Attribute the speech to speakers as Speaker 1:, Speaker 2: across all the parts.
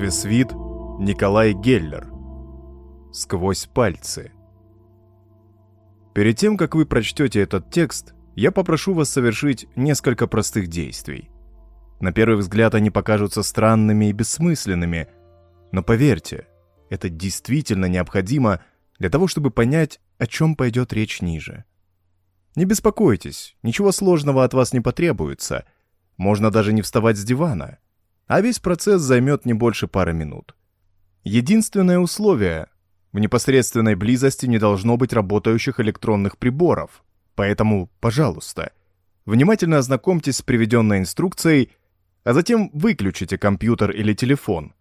Speaker 1: творчестве свит Николай Геллер. Сквозь пальцы. Перед тем, как вы прочтете этот текст, я попрошу вас совершить несколько простых действий. На первый взгляд они покажутся странными и бессмысленными, но поверьте, это действительно необходимо для того, чтобы понять, о чем пойдет речь ниже. Не беспокойтесь, ничего сложного от вас не потребуется. Можно даже не вставать с дивана. А весь процесс займет не больше пары минут. Единственное условие — в непосредственной близости не должно быть работающих электронных приборов. Поэтому, пожалуйста, внимательно ознакомьтесь с приведенной инструкцией, а затем выключите компьютер или телефон.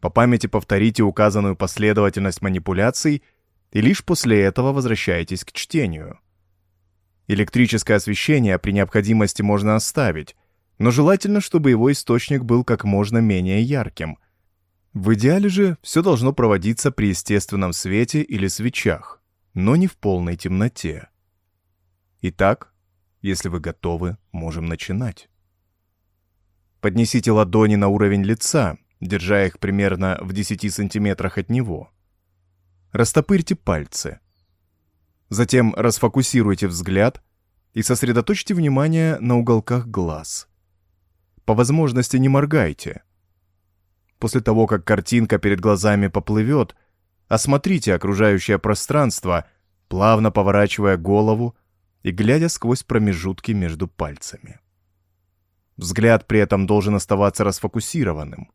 Speaker 1: По памяти повторите указанную последовательность манипуляций и лишь после этого возвращайтесь к чтению. Электрическое освещение при необходимости можно оставить, но желательно, чтобы его источник был как можно менее ярким. В идеале же все должно проводиться при естественном свете или свечах, но не в полной темноте. Итак, если вы готовы, можем начинать. Поднесите ладони на уровень лица, держа их примерно в 10 сантиметрах от него. Растопырьте пальцы – Затем расфокусируйте взгляд и сосредоточьте внимание на уголках глаз. По возможности не моргайте. После того, как картинка перед глазами поплывет, осмотрите окружающее пространство, плавно поворачивая голову и глядя сквозь промежутки между пальцами. Взгляд при этом должен оставаться расфокусированным.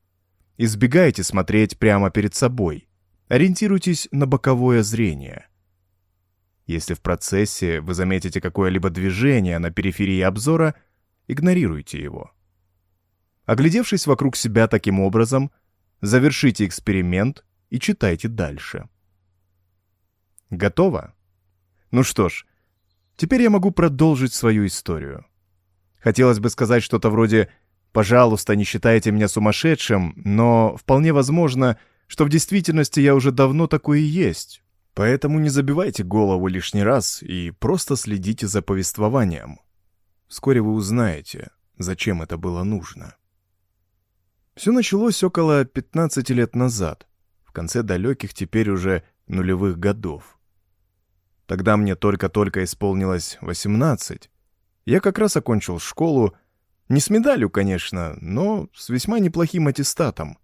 Speaker 1: Избегайте смотреть прямо перед собой. Ориентируйтесь на боковое зрение. Если в процессе вы заметите какое-либо движение на периферии обзора, игнорируйте его. Оглядевшись вокруг себя таким образом, завершите эксперимент и читайте дальше. Готово? Ну что ж, теперь я могу продолжить свою историю. Хотелось бы сказать что-то вроде «пожалуйста, не считайте меня сумасшедшим», но вполне возможно, что в действительности я уже давно такой и есть, Поэтому не забивайте голову лишний раз и просто следите за повествованием. Вскоре вы узнаете, зачем это было нужно. Все началось около 15 лет назад, в конце далеких теперь уже нулевых годов. Тогда мне только-только исполнилось 18. Я как раз окончил школу, не с медалью, конечно, но с весьма неплохим аттестатом.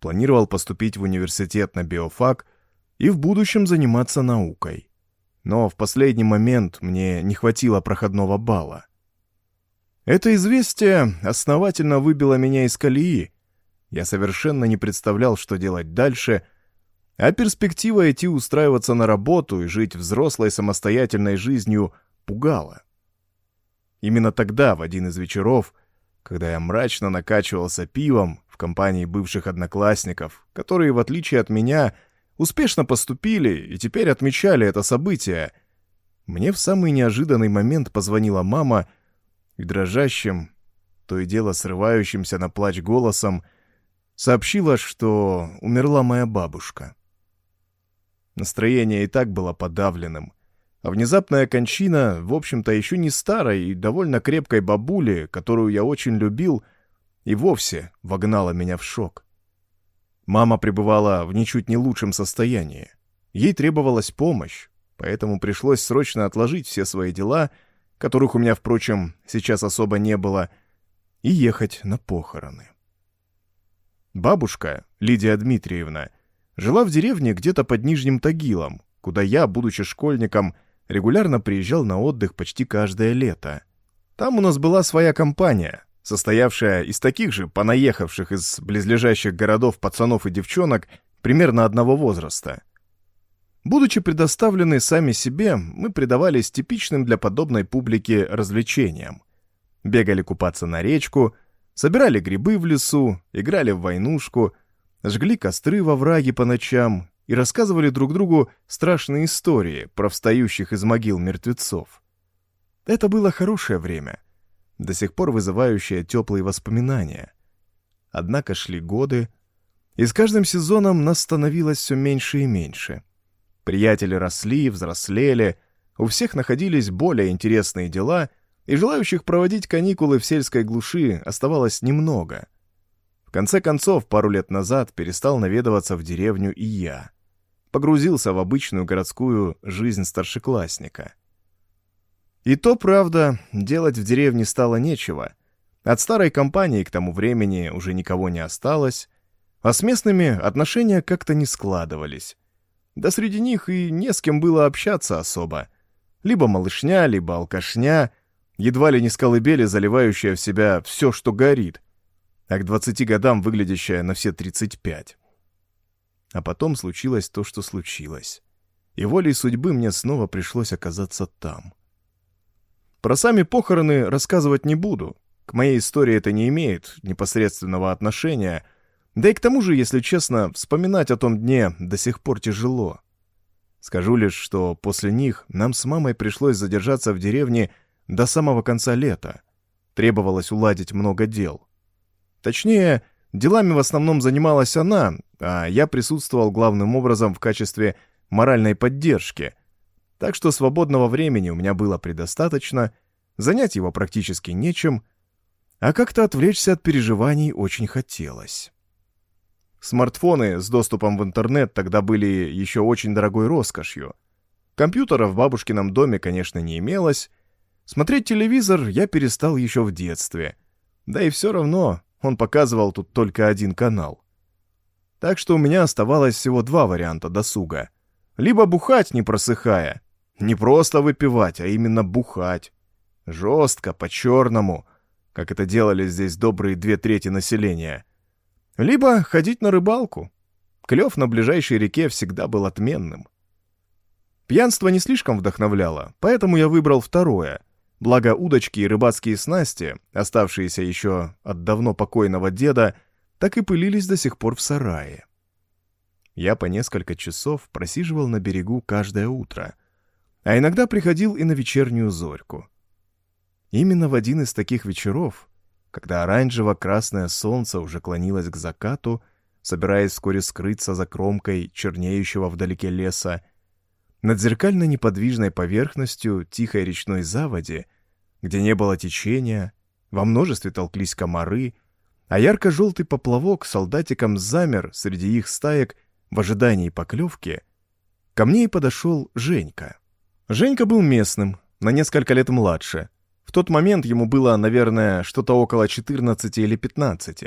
Speaker 1: Планировал поступить в университет на биофак — и в будущем заниматься наукой. Но в последний момент мне не хватило проходного балла. Это известие основательно выбило меня из колеи. Я совершенно не представлял, что делать дальше, а перспектива идти устраиваться на работу и жить взрослой самостоятельной жизнью пугала. Именно тогда, в один из вечеров, когда я мрачно накачивался пивом в компании бывших одноклассников, которые, в отличие от меня, успешно поступили и теперь отмечали это событие. Мне в самый неожиданный момент позвонила мама и дрожащим, то и дело срывающимся на плач голосом, сообщила, что умерла моя бабушка. Настроение и так было подавленным, а внезапная кончина, в общем-то, еще не старой и довольно крепкой бабули, которую я очень любил, и вовсе вогнала меня в шок. Мама пребывала в ничуть не лучшем состоянии. Ей требовалась помощь, поэтому пришлось срочно отложить все свои дела, которых у меня, впрочем, сейчас особо не было, и ехать на похороны. Бабушка, Лидия Дмитриевна, жила в деревне где-то под Нижним Тагилом, куда я, будучи школьником, регулярно приезжал на отдых почти каждое лето. Там у нас была своя компания, состоявшая из таких же понаехавших из близлежащих городов пацанов и девчонок примерно одного возраста. Будучи предоставлены сами себе, мы предавались типичным для подобной публики развлечениям. Бегали купаться на речку, собирали грибы в лесу, играли в войнушку, жгли костры во враге по ночам и рассказывали друг другу страшные истории про встающих из могил мертвецов. Это было хорошее время — до сих пор вызывающая теплые воспоминания. Однако шли годы, и с каждым сезоном нас становилось все меньше и меньше. Приятели росли, взрослели, у всех находились более интересные дела, и желающих проводить каникулы в сельской глуши оставалось немного. В конце концов, пару лет назад перестал наведываться в деревню и я. Погрузился в обычную городскую жизнь старшеклассника. И то, правда, делать в деревне стало нечего. От старой компании к тому времени уже никого не осталось, а с местными отношения как-то не складывались. Да среди них и не с кем было общаться особо. Либо малышня, либо алкашня, едва ли не с колыбели, заливающая в себя все, что горит, а к 20 годам выглядящая на все 35. А потом случилось то, что случилось. И волей судьбы мне снова пришлось оказаться там. Про сами похороны рассказывать не буду. К моей истории это не имеет непосредственного отношения, да и к тому же, если честно, вспоминать о том дне до сих пор тяжело. Скажу лишь, что после них нам с мамой пришлось задержаться в деревне до самого конца лета. Требовалось уладить много дел. Точнее, делами в основном занималась она, а я присутствовал главным образом в качестве моральной поддержки. Так что свободного времени у меня было предостаточно, занять его практически нечем, а как-то отвлечься от переживаний очень хотелось. Смартфоны с доступом в интернет тогда были еще очень дорогой роскошью. Компьютера в бабушкином доме, конечно, не имелось. Смотреть телевизор я перестал еще в детстве. Да и все равно он показывал тут только один канал. Так что у меня оставалось всего два варианта досуга. Либо бухать, не просыхая. Не просто выпивать, а именно бухать. Жестко, по-черному, как это делали здесь добрые две трети населения. Либо ходить на рыбалку. Клев на ближайшей реке всегда был отменным. Пьянство не слишком вдохновляло, поэтому я выбрал второе — Благо удочки и рыбацкие снасти, оставшиеся еще от давно покойного деда, так и пылились до сих пор в сарае. Я по несколько часов просиживал на берегу каждое утро, а иногда приходил и на вечернюю зорьку. Именно в один из таких вечеров, когда оранжево-красное солнце уже клонилось к закату, собираясь вскоре скрыться за кромкой чернеющего вдалеке леса, над зеркально неподвижной поверхностью тихой речной заводи, где не было течения, во множестве толклись комары, а ярко-желтый поплавок солдатиком замер среди их стаек в ожидании поклевки, ко мне и подошел Женька. Женька был местным, на несколько лет младше. В тот момент ему было, наверное, что-то около 14 или 15.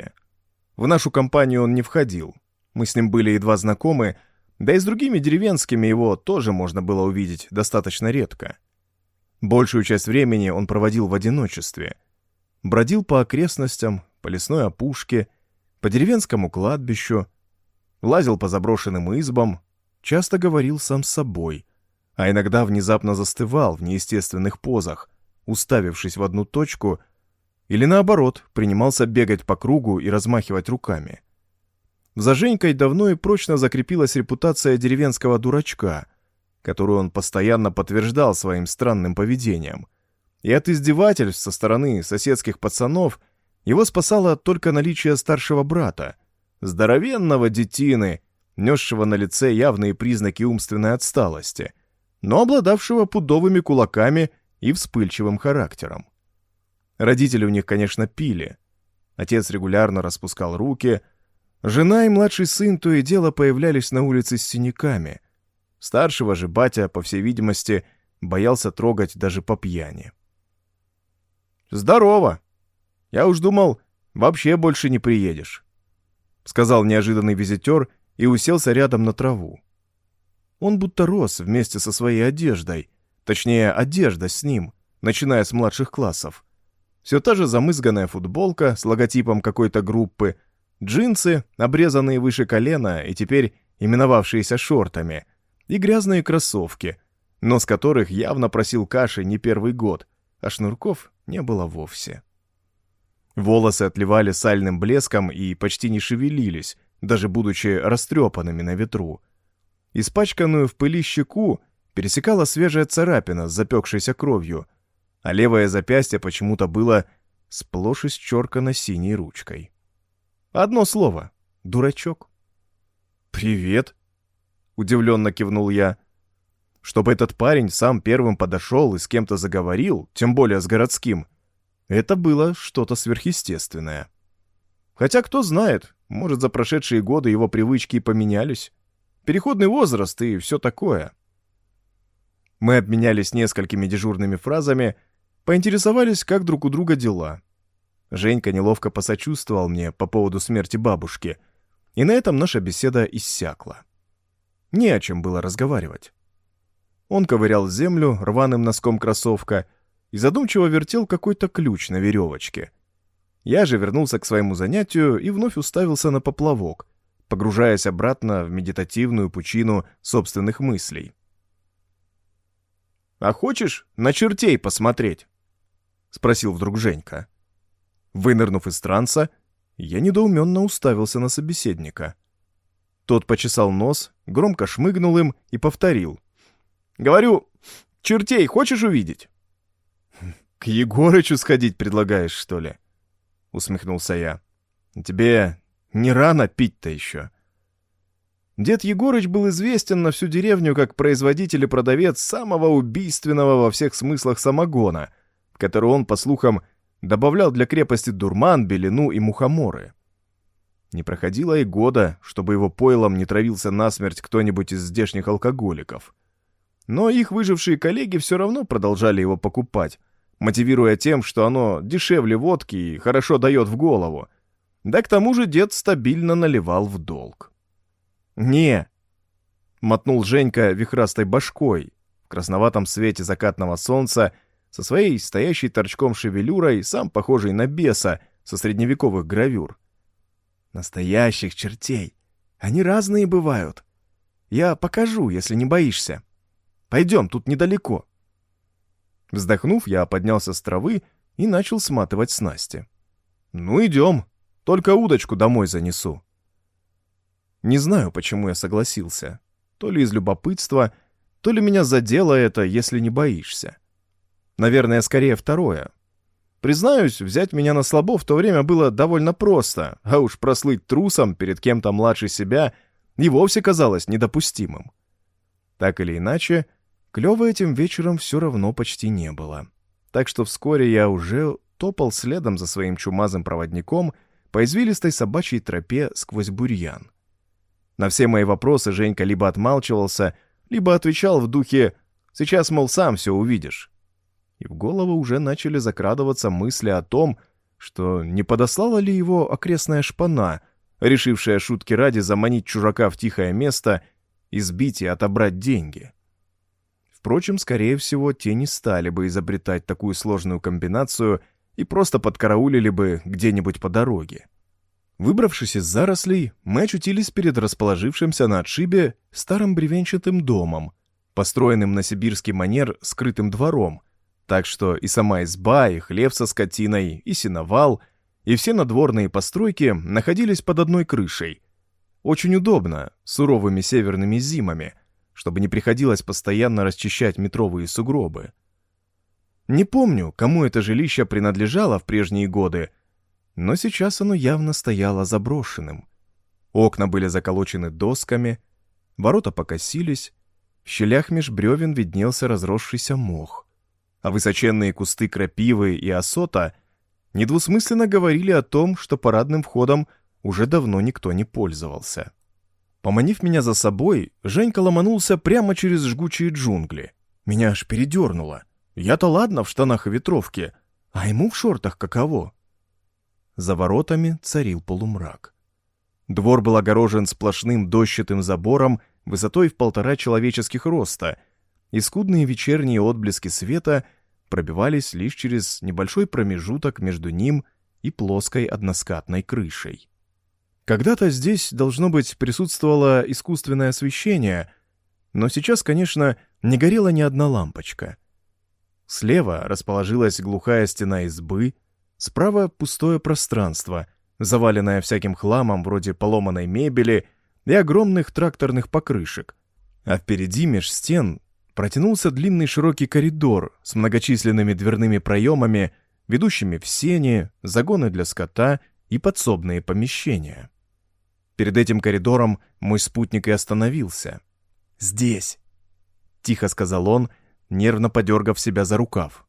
Speaker 1: В нашу компанию он не входил. Мы с ним были едва знакомы, да и с другими деревенскими его тоже можно было увидеть достаточно редко. Большую часть времени он проводил в одиночестве. Бродил по окрестностям, по лесной опушке, по деревенскому кладбищу, лазил по заброшенным избам, часто говорил сам с собой, а иногда внезапно застывал в неестественных позах, уставившись в одну точку, или наоборот, принимался бегать по кругу и размахивать руками. За Женькой давно и прочно закрепилась репутация деревенского дурачка, которую он постоянно подтверждал своим странным поведением. И от издевательств со стороны соседских пацанов его спасало только наличие старшего брата, здоровенного детины, несшего на лице явные признаки умственной отсталости, но обладавшего пудовыми кулаками и вспыльчивым характером. Родители у них, конечно, пили. Отец регулярно распускал руки — Жена и младший сын то и дело появлялись на улице с синяками. Старшего же батя, по всей видимости, боялся трогать даже по пьяни. «Здорово! Я уж думал, вообще больше не приедешь», — сказал неожиданный визитер и уселся рядом на траву. Он будто рос вместе со своей одеждой, точнее, одежда с ним, начиная с младших классов. Все та же замызганная футболка с логотипом какой-то группы — Джинсы, обрезанные выше колена и теперь именовавшиеся шортами, и грязные кроссовки, нос которых явно просил каши не первый год, а шнурков не было вовсе. Волосы отливали сальным блеском и почти не шевелились, даже будучи растрепанными на ветру. Испачканную в пыли щеку пересекала свежая царапина с запекшейся кровью, а левое запястье почему-то было сплошь исчеркано синей ручкой. Одно слово. Дурачок. «Привет», — удивленно кивнул я. Чтобы этот парень сам первым подошел и с кем-то заговорил, тем более с городским, это было что-то сверхъестественное. Хотя кто знает, может, за прошедшие годы его привычки поменялись. Переходный возраст и все такое. Мы обменялись несколькими дежурными фразами, поинтересовались, как друг у друга дела. Женька неловко посочувствовал мне по поводу смерти бабушки, и на этом наша беседа иссякла. Не о чем было разговаривать. Он ковырял землю рваным носком кроссовка и задумчиво вертел какой-то ключ на веревочке. Я же вернулся к своему занятию и вновь уставился на поплавок, погружаясь обратно в медитативную пучину собственных мыслей. «А хочешь на чертей посмотреть?» — спросил вдруг Женька. Вынырнув из транса, я недоуменно уставился на собеседника. Тот почесал нос, громко шмыгнул им и повторил. «Говорю, чертей хочешь увидеть?» «К Егорычу сходить предлагаешь, что ли?» — усмехнулся я. «Тебе не рано пить-то еще». Дед Егорыч был известен на всю деревню как производитель и продавец самого убийственного во всех смыслах самогона, который он, по слухам, добавлял для крепости дурман, белину и мухоморы. Не проходило и года, чтобы его пойлом не травился насмерть кто-нибудь из здешних алкоголиков. Но их выжившие коллеги все равно продолжали его покупать, мотивируя тем, что оно дешевле водки и хорошо дает в голову. Да к тому же дед стабильно наливал в долг. «Не!» — мотнул Женька вихрастой башкой. В красноватом свете закатного солнца со своей стоящей торчком шевелюрой, сам похожий на беса со средневековых гравюр. «Настоящих чертей! Они разные бывают. Я покажу, если не боишься. Пойдем, тут недалеко». Вздохнув, я поднялся с травы и начал сматывать снасти. «Ну, идем. Только удочку домой занесу». Не знаю, почему я согласился. То ли из любопытства, то ли меня задело это, если не боишься. Наверное, скорее второе. Признаюсь, взять меня на слабо в то время было довольно просто, а уж прослыть трусом перед кем-то младше себя и вовсе казалось недопустимым. Так или иначе, клёва этим вечером все равно почти не было. Так что вскоре я уже топал следом за своим чумазым проводником по извилистой собачьей тропе сквозь бурьян. На все мои вопросы Женька либо отмалчивался, либо отвечал в духе «Сейчас, мол, сам все увидишь». И в голову уже начали закрадываться мысли о том, что не подослала ли его окрестная шпана, решившая шутки ради заманить чужака в тихое место, избить и отобрать деньги. Впрочем, скорее всего, те не стали бы изобретать такую сложную комбинацию и просто подкараулили бы где-нибудь по дороге. Выбравшись из зарослей, мы очутились перед расположившимся на отшибе старым бревенчатым домом, построенным на сибирский манер скрытым двором, так что и сама изба, и хлев со скотиной, и сеновал, и все надворные постройки находились под одной крышей. Очень удобно, суровыми северными зимами, чтобы не приходилось постоянно расчищать метровые сугробы. Не помню, кому это жилище принадлежало в прежние годы, но сейчас оно явно стояло заброшенным. Окна были заколочены досками, ворота покосились, в щелях меж бревен виднелся разросшийся мох, а высоченные кусты крапивы и осота недвусмысленно говорили о том, что парадным входом уже давно никто не пользовался. Поманив меня за собой, Женька ломанулся прямо через жгучие джунгли. Меня аж передернуло. Я-то ладно в штанах и ветровке, а ему в шортах каково? За воротами царил полумрак. Двор был огорожен сплошным дощатым забором высотой в полтора человеческих роста, и скудные вечерние отблески света пробивались лишь через небольшой промежуток между ним и плоской односкатной крышей. Когда-то здесь, должно быть, присутствовало искусственное освещение, но сейчас, конечно, не горела ни одна лампочка. Слева расположилась глухая стена избы — Справа пустое пространство, заваленное всяким хламом вроде поломанной мебели и огромных тракторных покрышек. А впереди меж стен протянулся длинный широкий коридор с многочисленными дверными проемами, ведущими в сени, загоны для скота и подсобные помещения. Перед этим коридором мой спутник и остановился. «Здесь», — тихо сказал он, нервно подергав себя за рукав.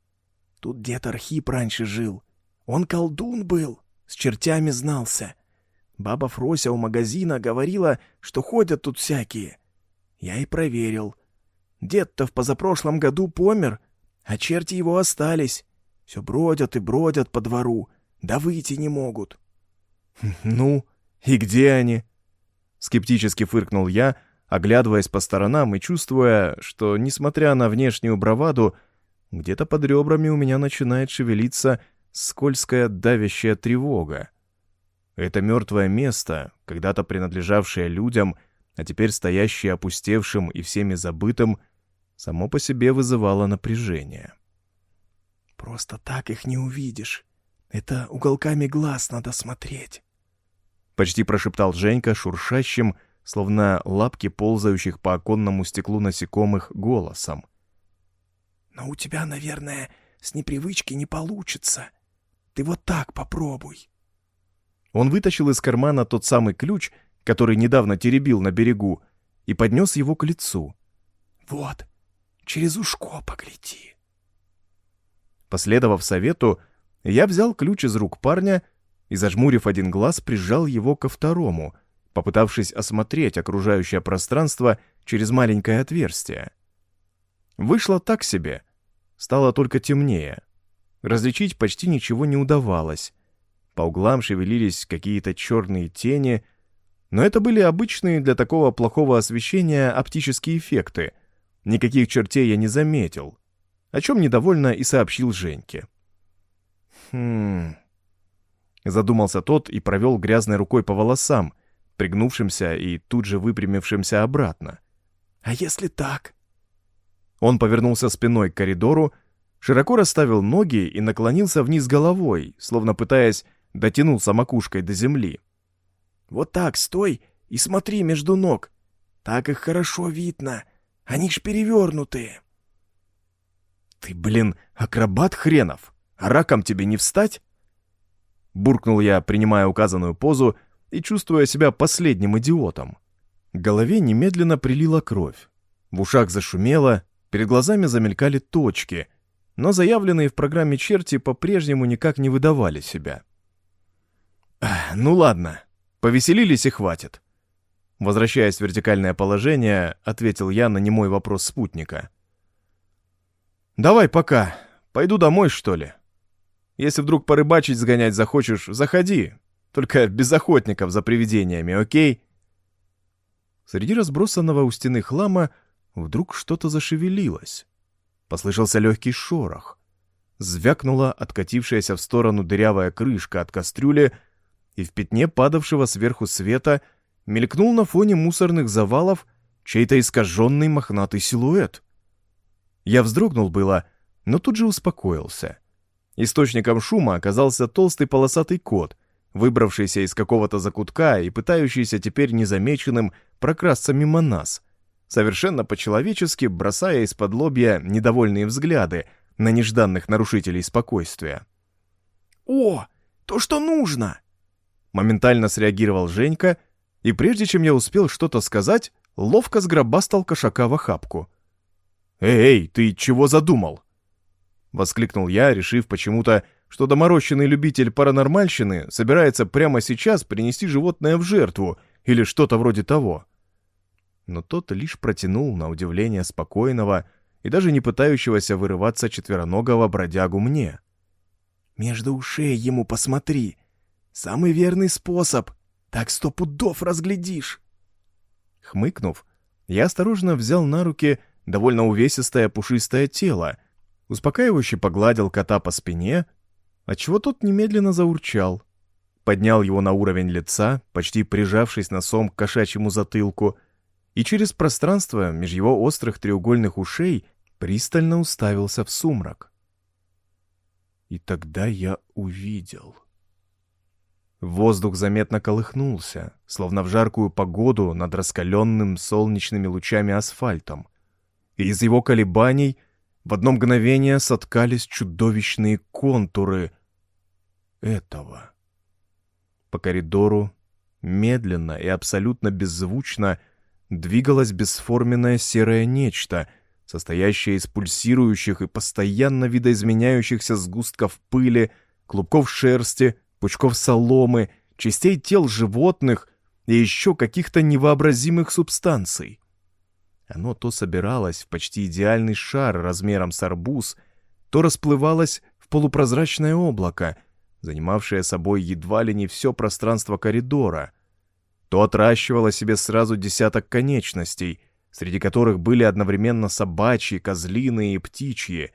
Speaker 1: «Тут дед Архип раньше жил. Он колдун был, с чертями знался.
Speaker 2: Баба Фрося у магазина говорила, что ходят тут всякие. Я и проверил. Дед-то в позапрошлом году помер, а черти его остались. Все бродят и бродят по двору, да выйти не могут.
Speaker 1: «Ну, и где они?» Скептически фыркнул я, оглядываясь по сторонам и чувствуя, что, несмотря на внешнюю браваду, где-то под ребрами у меня начинает шевелиться скользкая давящая тревога. Это мертвое место, когда-то принадлежавшее людям, а теперь стоящее опустевшим и всеми забытым, само по себе вызывало напряжение.
Speaker 2: «Просто так их не увидишь. Это уголками глаз надо смотреть», —
Speaker 1: почти прошептал Женька шуршащим, словно лапки ползающих по оконному стеклу насекомых, голосом.
Speaker 2: «Но у тебя, наверное, с непривычки не получится. Ты вот так попробуй».
Speaker 1: Он вытащил из кармана тот самый ключ, который недавно теребил на берегу, и поднес его к лицу.
Speaker 2: «Вот, через ушко погляди».
Speaker 1: Последовав совету, я взял ключ из рук парня и, зажмурив один глаз, прижал его ко второму — попытавшись осмотреть окружающее пространство через маленькое отверстие. Вышло так себе. Стало только темнее. Различить почти ничего не удавалось. По углам шевелились какие-то черные тени, но это были обычные для такого плохого освещения оптические эффекты. Никаких чертей я не заметил, о чем недовольно и сообщил Женьке. «Хм...» Задумался тот и провел грязной рукой по волосам, пригнувшимся и тут же выпрямившимся обратно.
Speaker 2: «А если так?»
Speaker 1: Он повернулся спиной к коридору, широко расставил ноги и наклонился вниз головой, словно пытаясь дотянуться макушкой до земли.
Speaker 2: «Вот так, стой и смотри между ног. Так их хорошо видно. Они ж перевернутые».
Speaker 1: «Ты, блин, акробат хренов! А раком тебе не встать?» Буркнул я, принимая указанную позу и чувствуя себя последним идиотом. К голове немедленно прилила кровь. В ушах зашумело, перед глазами замелькали точки, но заявленные в программе черти по-прежнему никак не выдавали себя. «Ну ладно, повеселились и хватит». Возвращаясь в вертикальное положение, ответил я на немой вопрос спутника. «Давай пока. Пойду домой, что ли? Если вдруг порыбачить сгонять захочешь, заходи. Только без охотников за привидениями, окей?» Среди разбросанного у стены хлама вдруг что-то зашевелилось. Послышался легкий шорох. Звякнула откатившаяся в сторону дырявая крышка от кастрюли, и в пятне падавшего сверху света мелькнул на фоне мусорных завалов чей-то искаженный мохнатый силуэт. Я вздрогнул было, но тут же успокоился. Источником шума оказался толстый полосатый кот — выбравшийся из какого-то закутка и пытающийся теперь незамеченным прокрасться мимо нас, совершенно по-человечески бросая из-под лобья недовольные взгляды на нежданных нарушителей спокойствия.
Speaker 2: «О, то, что нужно!»
Speaker 1: Моментально среагировал Женька, и прежде чем я успел что-то сказать, ловко сгробастал кошака в охапку. «Эй, ты чего задумал?» Воскликнул я, решив почему-то, что доморощенный любитель паранормальщины собирается прямо сейчас принести животное в жертву или что-то вроде того. Но тот лишь протянул на удивление спокойного и даже не пытающегося вырываться четвероногого бродягу мне.
Speaker 2: «Между ушей ему посмотри. Самый верный способ. Так сто пудов разглядишь».
Speaker 1: Хмыкнув, я осторожно взял на руки довольно увесистое пушистое тело, успокаивающе погладил кота по спине отчего тот немедленно заурчал. Поднял его на уровень лица, почти прижавшись носом к кошачьему затылку, и через пространство меж его острых треугольных ушей пристально уставился в сумрак. И тогда я увидел. Воздух заметно колыхнулся, словно в жаркую погоду над раскаленным солнечными лучами асфальтом. И из его колебаний в одно мгновение соткались чудовищные контуры этого. По коридору медленно и абсолютно беззвучно двигалось бесформенное серое нечто, состоящее из пульсирующих и постоянно видоизменяющихся сгустков пыли, клубков шерсти, пучков соломы, частей тел животных и еще каких-то невообразимых субстанций. Оно то собиралось в почти идеальный шар размером с арбуз, то расплывалось в полупрозрачное облако, занимавшее собой едва ли не все пространство коридора, то отращивало себе сразу десяток конечностей, среди которых были одновременно собачьи, козлиные и птичьи,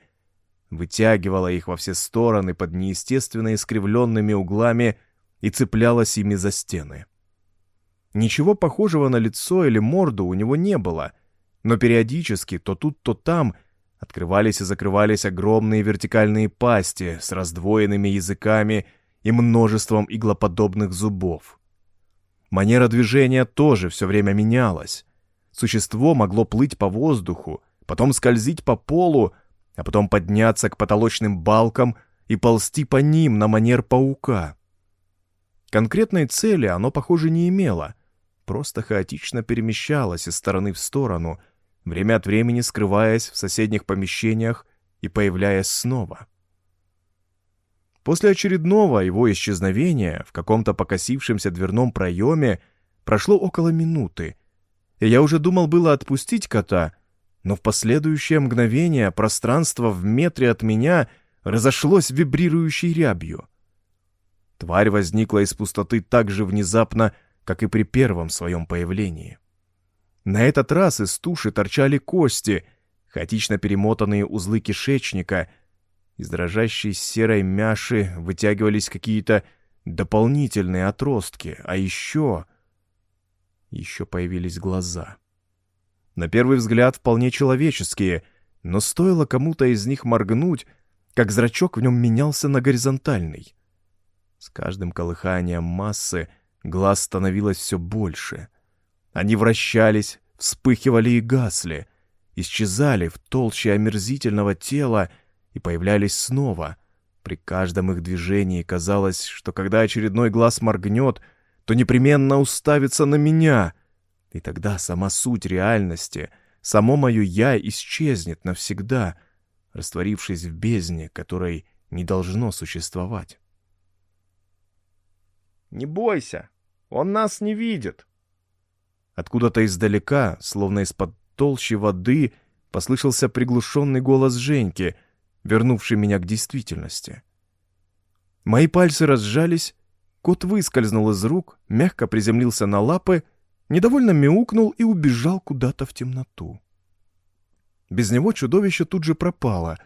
Speaker 1: вытягивала их во все стороны под неестественно искривленными углами и цеплялась ими за стены. Ничего похожего на лицо или морду у него не было, но периодически то тут, то там открывались и закрывались огромные вертикальные пасти с раздвоенными языками и множеством иглоподобных зубов. Манера движения тоже все время менялась. Существо могло плыть по воздуху, потом скользить по полу, а потом подняться к потолочным балкам и ползти по ним на манер паука. Конкретной цели оно, похоже, не имело, просто хаотично перемещалось из стороны в сторону, время от времени скрываясь в соседних помещениях и появляясь снова. После очередного его исчезновения в каком-то покосившемся дверном проеме прошло около минуты, и я уже думал было отпустить кота, но в последующее мгновение пространство в метре от меня разошлось вибрирующей рябью. Тварь возникла из пустоты так же внезапно, как и при первом своем появлении. На этот раз из туши торчали кости, хаотично перемотанные узлы кишечника — из дрожащей серой мяши вытягивались какие-то дополнительные отростки, а еще... Еще появились глаза. На первый взгляд вполне человеческие, но стоило кому-то из них моргнуть, как зрачок в нем менялся на горизонтальный. С каждым колыханием массы глаз становилось все больше. Они вращались, вспыхивали и гасли, исчезали в толще омерзительного тела — и появлялись снова. При каждом их движении казалось, что когда очередной глаз моргнет, то непременно уставится на меня. И тогда сама суть реальности, само мое «я» исчезнет навсегда, растворившись в бездне, которой не должно существовать.
Speaker 2: «Не бойся, он нас не видит!»
Speaker 1: Откуда-то издалека, словно из-под толщи воды, послышался приглушенный голос Женьки — вернувший меня к действительности. Мои пальцы разжались, кот выскользнул из рук, мягко приземлился на лапы, недовольно мяукнул и убежал куда-то в темноту. Без него чудовище тут же пропало,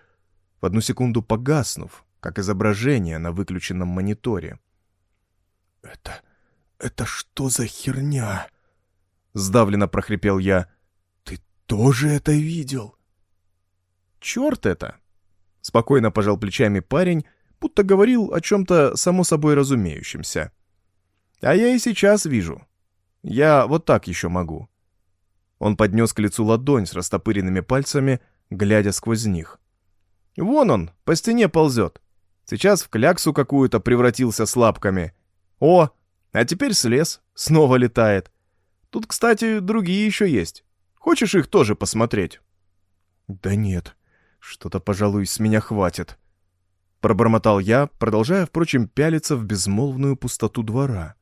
Speaker 1: в одну секунду погаснув, как изображение на выключенном мониторе.
Speaker 2: «Это... это что за херня?»
Speaker 1: — сдавленно прохрипел я.
Speaker 2: «Ты тоже это видел?»
Speaker 1: «Черт это!» Спокойно пожал плечами парень, будто говорил о чем-то само собой разумеющемся. А я и сейчас вижу. Я вот так еще могу. Он поднес к лицу ладонь с растопыренными пальцами, глядя сквозь них. Вон он, по стене ползет. Сейчас в кляксу какую-то превратился с лапками. О, а теперь слез, снова летает. Тут, кстати, другие еще есть. Хочешь их тоже посмотреть?
Speaker 2: Да нет,
Speaker 1: что-то, пожалуй, с меня хватит. Пробормотал я, продолжая, впрочем, пялиться в безмолвную пустоту двора.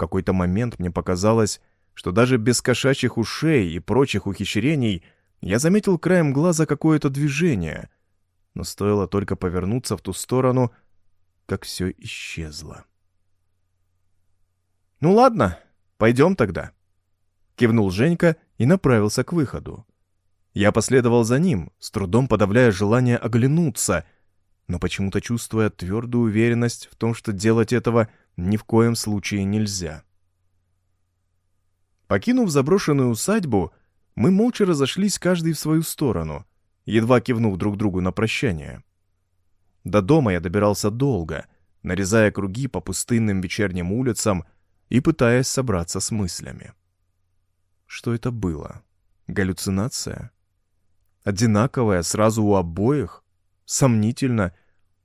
Speaker 1: Какой-то момент мне показалось, что даже без кошачьих ушей и прочих ухищрений я заметил краем глаза какое-то движение, но стоило только повернуться в ту сторону, как все исчезло. «Ну ладно, пойдем тогда», — кивнул Женька и направился к выходу. Я последовал за ним, с трудом подавляя желание оглянуться, но почему-то чувствуя твердую уверенность в том, что делать этого ни в коем случае нельзя. Покинув заброшенную усадьбу, мы молча разошлись каждый в свою сторону, едва кивнув друг другу на прощание. До дома я добирался долго, нарезая круги по пустынным вечерним улицам и пытаясь собраться с мыслями. Что это было? Галлюцинация? одинаковая сразу у обоих? Сомнительно.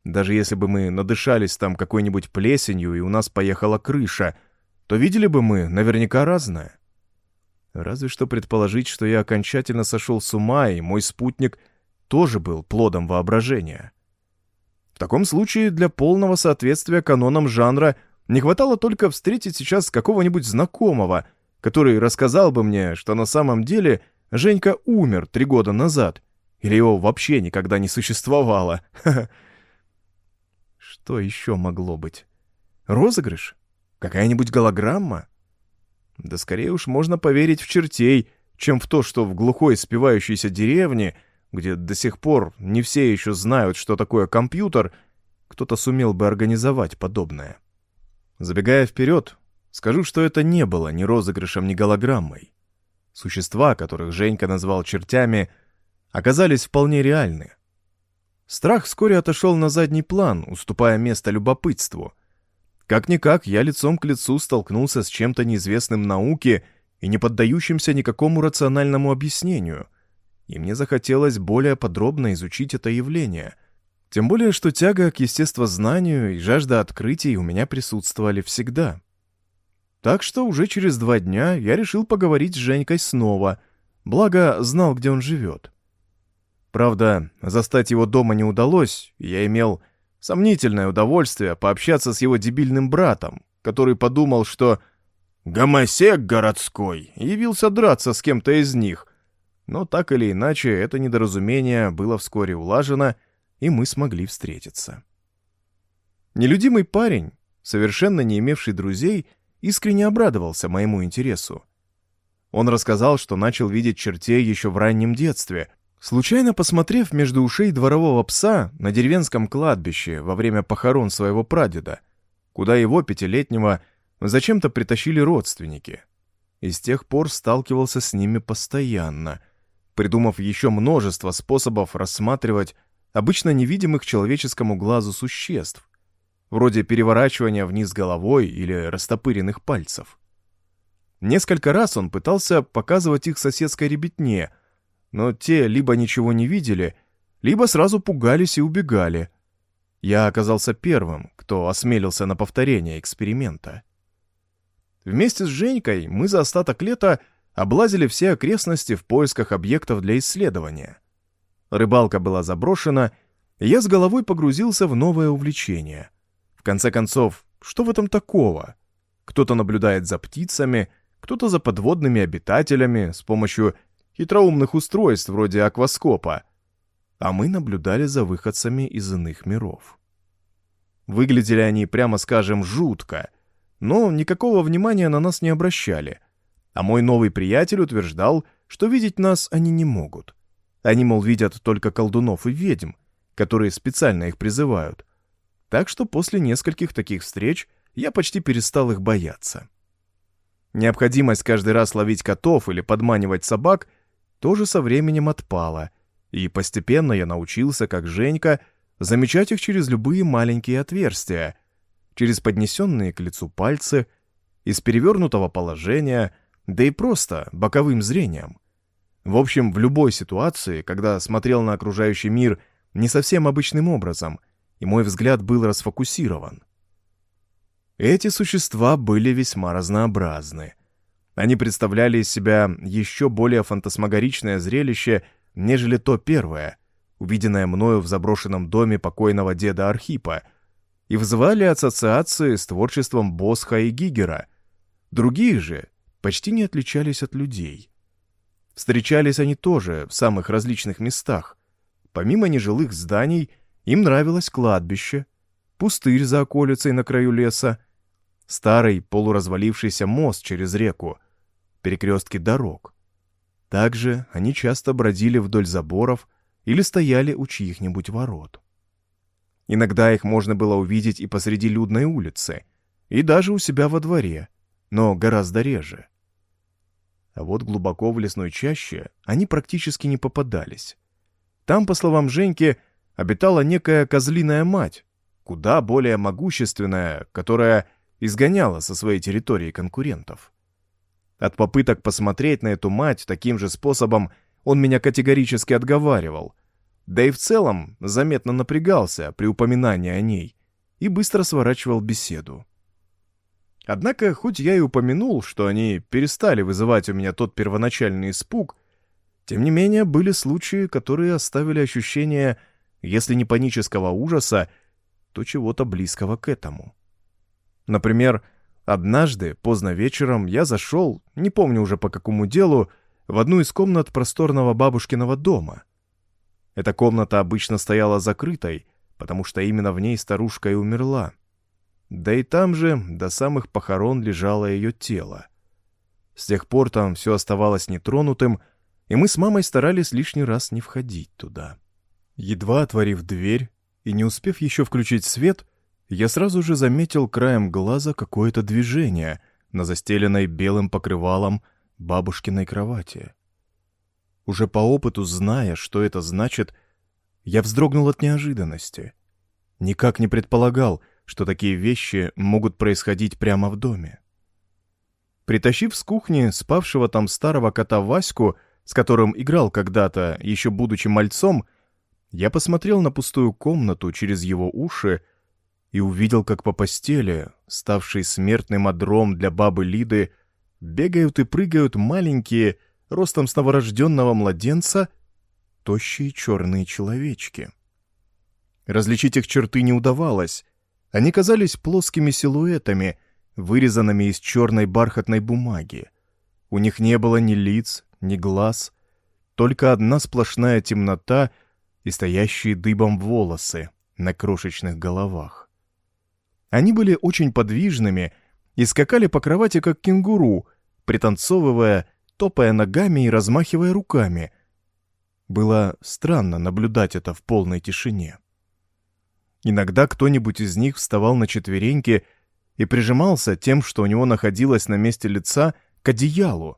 Speaker 1: Даже если бы мы надышались там какой-нибудь плесенью и у нас поехала крыша, то видели бы мы наверняка разное. Разве что предположить, что я окончательно сошел с ума, и мой спутник тоже был плодом воображения. В таком случае для полного соответствия канонам жанра Не хватало только встретить сейчас какого-нибудь знакомого, который рассказал бы мне, что на самом деле Женька умер три года назад, или его вообще никогда не существовало. Что еще могло быть? Розыгрыш? Какая-нибудь голограмма? Да скорее уж можно поверить в чертей, чем в то, что в глухой спивающейся деревне, где до сих пор не все еще знают, что такое компьютер, кто-то сумел бы организовать подобное. Забегая вперед, скажу, что это не было ни розыгрышем, ни голограммой. Существа, которых Женька назвал чертями, оказались вполне реальны. Страх вскоре отошел на задний план, уступая место любопытству. Как-никак я лицом к лицу столкнулся с чем-то неизвестным науке и не поддающимся никакому рациональному объяснению, и мне захотелось более подробно изучить это явление — тем более, что тяга к естествознанию и жажда открытий у меня присутствовали всегда. Так что уже через два дня я решил поговорить с Женькой снова, благо знал, где он живет. Правда, застать его дома не удалось, и я имел сомнительное удовольствие пообщаться с его дебильным братом, который подумал, что гомосек городской явился драться с кем-то из них. Но так или иначе, это недоразумение было вскоре улажено, и мы смогли встретиться. Нелюдимый парень, совершенно не имевший друзей, искренне обрадовался моему интересу. Он рассказал, что начал видеть чертей еще в раннем детстве, случайно посмотрев между ушей дворового пса на деревенском кладбище во время похорон своего прадеда, куда его пятилетнего зачем-то притащили родственники. И с тех пор сталкивался с ними постоянно, придумав еще множество способов рассматривать обычно невидимых человеческому глазу существ, вроде переворачивания вниз головой или растопыренных пальцев. Несколько раз он пытался показывать их соседской ребятне, но те либо ничего не видели, либо сразу пугались и убегали. Я оказался первым, кто осмелился на повторение эксперимента. Вместе с Женькой мы за остаток лета облазили все окрестности в поисках объектов для исследования — Рыбалка была заброшена, и я с головой погрузился в новое увлечение. В конце концов, что в этом такого? Кто-то наблюдает за птицами, кто-то за подводными обитателями с помощью хитроумных устройств вроде акваскопа, а мы наблюдали за выходцами из иных миров. Выглядели они, прямо скажем, жутко, но никакого внимания на нас не обращали, а мой новый приятель утверждал, что видеть нас они не могут. Они, мол, видят только колдунов и ведьм, которые специально их призывают. Так что после нескольких таких встреч я почти перестал их бояться. Необходимость каждый раз ловить котов или подманивать собак тоже со временем отпала, и постепенно я научился, как Женька, замечать их через любые маленькие отверстия, через поднесенные к лицу пальцы, из перевернутого положения, да и просто боковым зрением. В общем, в любой ситуации, когда смотрел на окружающий мир не совсем обычным образом, и мой взгляд был расфокусирован. Эти существа были весьма разнообразны. Они представляли из себя еще более фантасмагоричное зрелище, нежели то первое, увиденное мною в заброшенном доме покойного деда Архипа, и вызывали ассоциации с творчеством Босха и Гигера. Другие же почти не отличались от людей — Встречались они тоже в самых различных местах. Помимо нежилых зданий, им нравилось кладбище, пустырь за околицей на краю леса, старый полуразвалившийся мост через реку, перекрестки дорог. Также они часто бродили вдоль заборов или стояли у чьих-нибудь ворот. Иногда их можно было увидеть и посреди людной улицы, и даже у себя во дворе, но гораздо реже. А вот глубоко в лесной чаще они практически не попадались. Там, по словам Женьки, обитала некая козлиная мать, куда более могущественная, которая изгоняла со своей территории конкурентов. От попыток посмотреть на эту мать таким же способом он меня категорически отговаривал, да и в целом заметно напрягался при упоминании о ней и быстро сворачивал беседу. Однако, хоть я и упомянул, что они перестали вызывать у меня тот первоначальный испуг, тем не менее были случаи, которые оставили ощущение, если не панического ужаса, то чего-то близкого к этому. Например, однажды, поздно вечером, я зашел, не помню уже по какому делу, в одну из комнат просторного бабушкиного дома. Эта комната обычно стояла закрытой, потому что именно в ней старушка и умерла. Да и там же до самых похорон лежало ее тело. С тех пор там все оставалось нетронутым, и мы с мамой старались лишний раз не входить туда. Едва отворив дверь и не успев еще включить свет, я сразу же заметил краем глаза какое-то движение на застеленной белым покрывалом бабушкиной кровати. Уже по опыту зная, что это значит, я вздрогнул от неожиданности. Никак не предполагал, что такие вещи могут происходить прямо в доме. Притащив с кухни спавшего там старого кота Ваську, с которым играл когда-то, еще будучи мальцом, я посмотрел на пустую комнату через его уши и увидел, как по постели, ставшей смертным одром для бабы Лиды, бегают и прыгают маленькие, ростом с новорожденного младенца, тощие черные человечки. Различить их черты не удавалось. Они казались плоскими силуэтами, вырезанными из черной бархатной бумаги. У них не было ни лиц, ни глаз, только одна сплошная темнота и стоящие дыбом волосы на крошечных головах. Они были очень подвижными и скакали по кровати, как кенгуру, пританцовывая, топая ногами и размахивая руками. Было странно наблюдать это в полной тишине. Иногда кто-нибудь из них вставал на четвереньки и прижимался тем, что у него находилось на месте лица, к одеялу,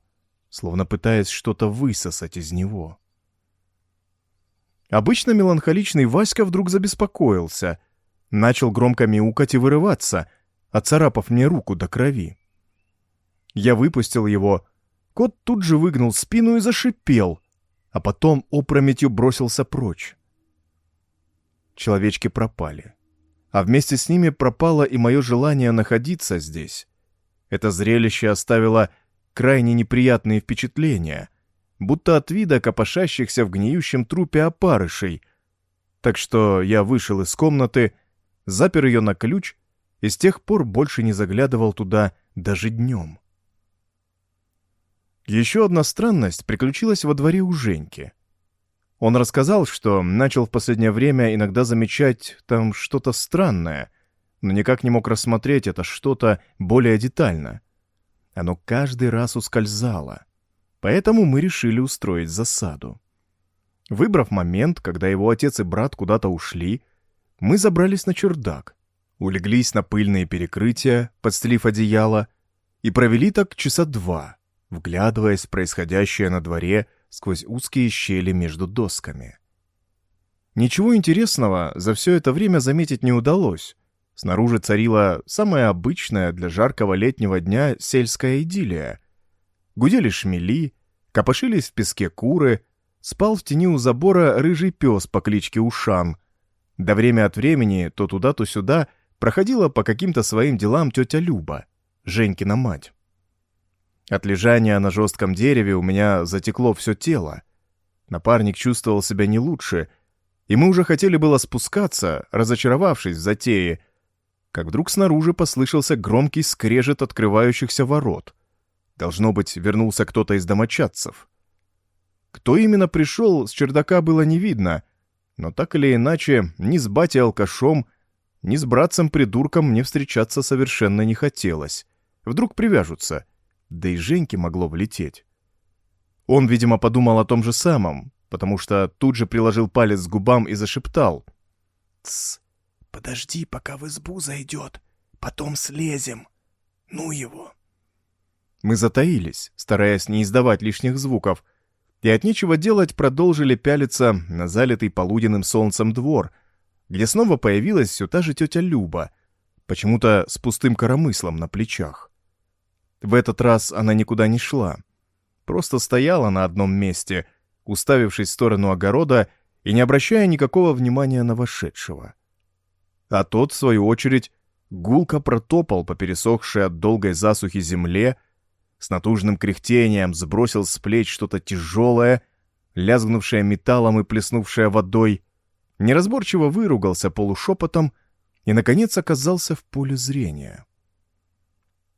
Speaker 1: словно пытаясь что-то высосать из него. Обычно меланхоличный Васька вдруг забеспокоился, начал громко мяукать и вырываться, оцарапав мне руку до крови. Я выпустил его, кот тут же выгнул спину и зашипел, а потом опрометью бросился прочь. Человечки пропали а вместе с ними пропало и мое желание находиться здесь. Это зрелище оставило крайне неприятные впечатления, будто от вида копошащихся в гниющем трупе опарышей. Так что я вышел из комнаты, запер ее на ключ и с тех пор больше не заглядывал туда даже днем. Еще одна странность приключилась во дворе у Женьки. Он рассказал, что начал в последнее время иногда замечать там что-то странное, но никак не мог рассмотреть это что-то более детально. Оно каждый раз ускользало. Поэтому мы решили устроить засаду. Выбрав момент, когда его отец и брат куда-то ушли, мы забрались на чердак, улеглись на пыльные перекрытия, подстелив одеяло, и провели так часа два, вглядываясь в происходящее на дворе сквозь узкие щели между досками. Ничего интересного за все это время заметить не удалось. Снаружи царила самая обычная для жаркого летнего дня сельская идиллия. Гудели шмели, копошились в песке куры, спал в тени у забора рыжий пес по кличке Ушан. Да время от времени то туда, то сюда проходила по каким-то своим делам тетя Люба, Женькина мать. От лежания на жестком дереве у меня затекло все тело. Напарник чувствовал себя не лучше, и мы уже хотели было спускаться, разочаровавшись в затее, как вдруг снаружи послышался громкий скрежет открывающихся ворот. Должно быть, вернулся кто-то из домочадцев. Кто именно пришел, с чердака было не видно, но так или иначе, ни с батей-алкашом, ни с братцем-придурком мне встречаться совершенно не хотелось. Вдруг привяжутся — да и Женьке могло влететь. Он, видимо, подумал о том же самом, потому что тут же приложил палец к губам и зашептал.
Speaker 2: «Тсс, подожди, пока в избу зайдет, потом слезем. Ну его!»
Speaker 1: Мы затаились, стараясь не издавать лишних звуков, и от нечего делать продолжили пялиться на залитый полуденным солнцем двор, где снова появилась все та же тетя Люба, почему-то с пустым коромыслом на плечах. В этот раз она никуда не шла. Просто стояла на одном месте, уставившись в сторону огорода и не обращая никакого внимания на вошедшего. А тот, в свою очередь, гулко протопал по пересохшей от долгой засухи земле, с натужным кряхтением сбросил с плеч что-то тяжелое, лязгнувшее металлом и плеснувшее водой, неразборчиво выругался полушепотом и, наконец, оказался в поле зрения.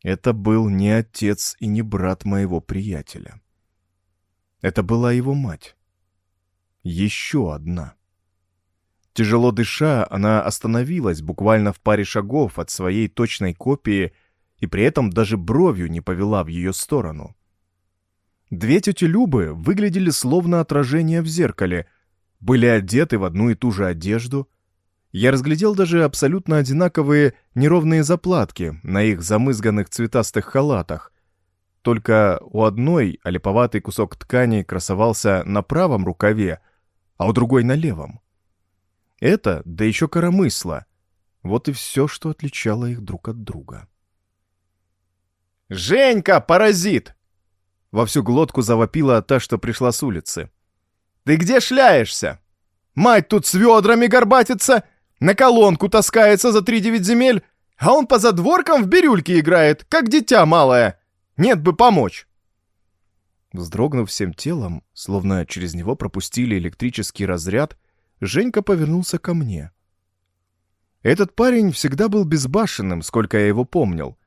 Speaker 1: Это был не отец и не брат моего приятеля. Это была его мать. Еще одна. Тяжело дыша, она остановилась буквально в паре шагов от своей точной копии и при этом даже бровью не повела в ее сторону. Две тети Любы выглядели словно отражение в зеркале, были одеты в одну и ту же одежду. Я разглядел даже абсолютно одинаковые неровные заплатки на их замызганных цветастых халатах. Только у одной олиповатый кусок ткани красовался на правом рукаве, а у другой на левом. Это, да еще коромысла. Вот и все, что отличало их друг от друга. «Женька, паразит!» Во всю глотку завопила та, что пришла с улицы. «Ты где шляешься? Мать тут с ведрами горбатится, на колонку таскается за три девять земель, а он по задворкам в бирюльке играет, как дитя малое. Нет бы помочь!» Вздрогнув всем телом, словно через него пропустили электрический разряд, Женька повернулся ко мне. Этот парень всегда был безбашенным, сколько я его помнил.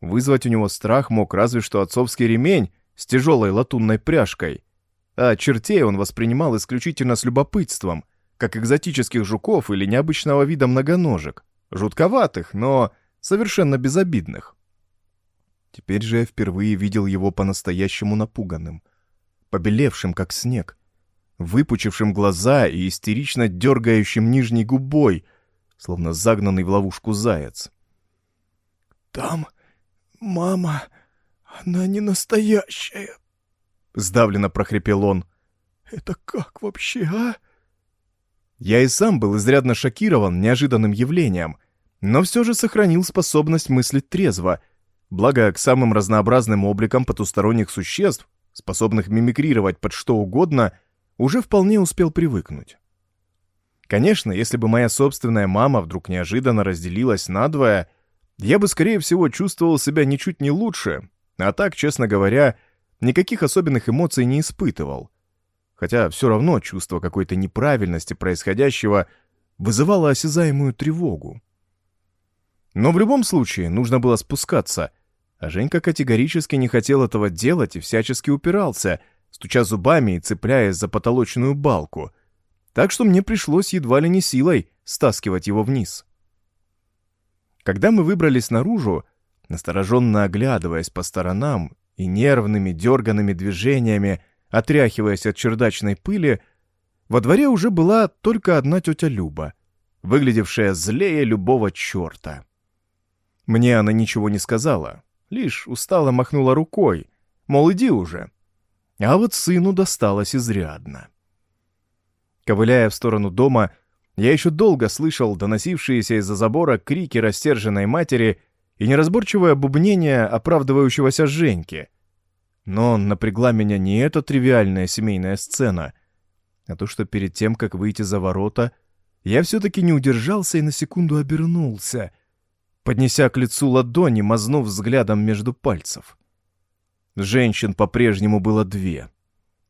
Speaker 1: Вызвать у него страх мог разве что отцовский ремень с тяжелой латунной пряжкой. А чертей он воспринимал исключительно с любопытством, как экзотических жуков или необычного вида многоножек. Жутковатых, но совершенно безобидных. Теперь же я впервые видел его по-настоящему напуганным, побелевшим, как снег, выпучившим глаза и истерично дергающим нижней губой, словно загнанный в ловушку заяц.
Speaker 2: «Там мама, она не настоящая», — сдавленно прохрипел он. «Это как вообще, а?»
Speaker 1: Я и сам был изрядно шокирован неожиданным явлением, но все же сохранил способность мыслить трезво, благо к самым разнообразным обликам потусторонних существ, способных мимикрировать под что угодно — уже вполне успел привыкнуть. Конечно, если бы моя собственная мама вдруг неожиданно разделилась надвое, я бы, скорее всего, чувствовал себя ничуть не лучше, а так, честно говоря, никаких особенных эмоций не испытывал. Хотя все равно чувство какой-то неправильности происходящего вызывало осязаемую тревогу. Но в любом случае нужно было спускаться, а Женька категорически не хотел этого делать и всячески упирался — стуча зубами и цепляясь за потолочную балку, так что мне пришлось едва ли не силой стаскивать его вниз. Когда мы выбрались наружу, настороженно оглядываясь по сторонам и нервными дерганными движениями, отряхиваясь от чердачной пыли, во дворе уже была только одна тетя Люба, выглядевшая злее любого черта. Мне она ничего не сказала, лишь устало махнула рукой, мол, иди уже. А вот сыну досталось изрядно. Ковыляя в сторону дома, я еще долго слышал доносившиеся из-за забора крики растерженной матери и неразборчивое бубнение оправдывающегося Женьки. Но напрягла меня не эта тривиальная семейная сцена, а то, что перед тем, как выйти за ворота, я все-таки не удержался и на секунду обернулся, поднеся к лицу ладони, мазнув взглядом между пальцев. Женщин по-прежнему было две.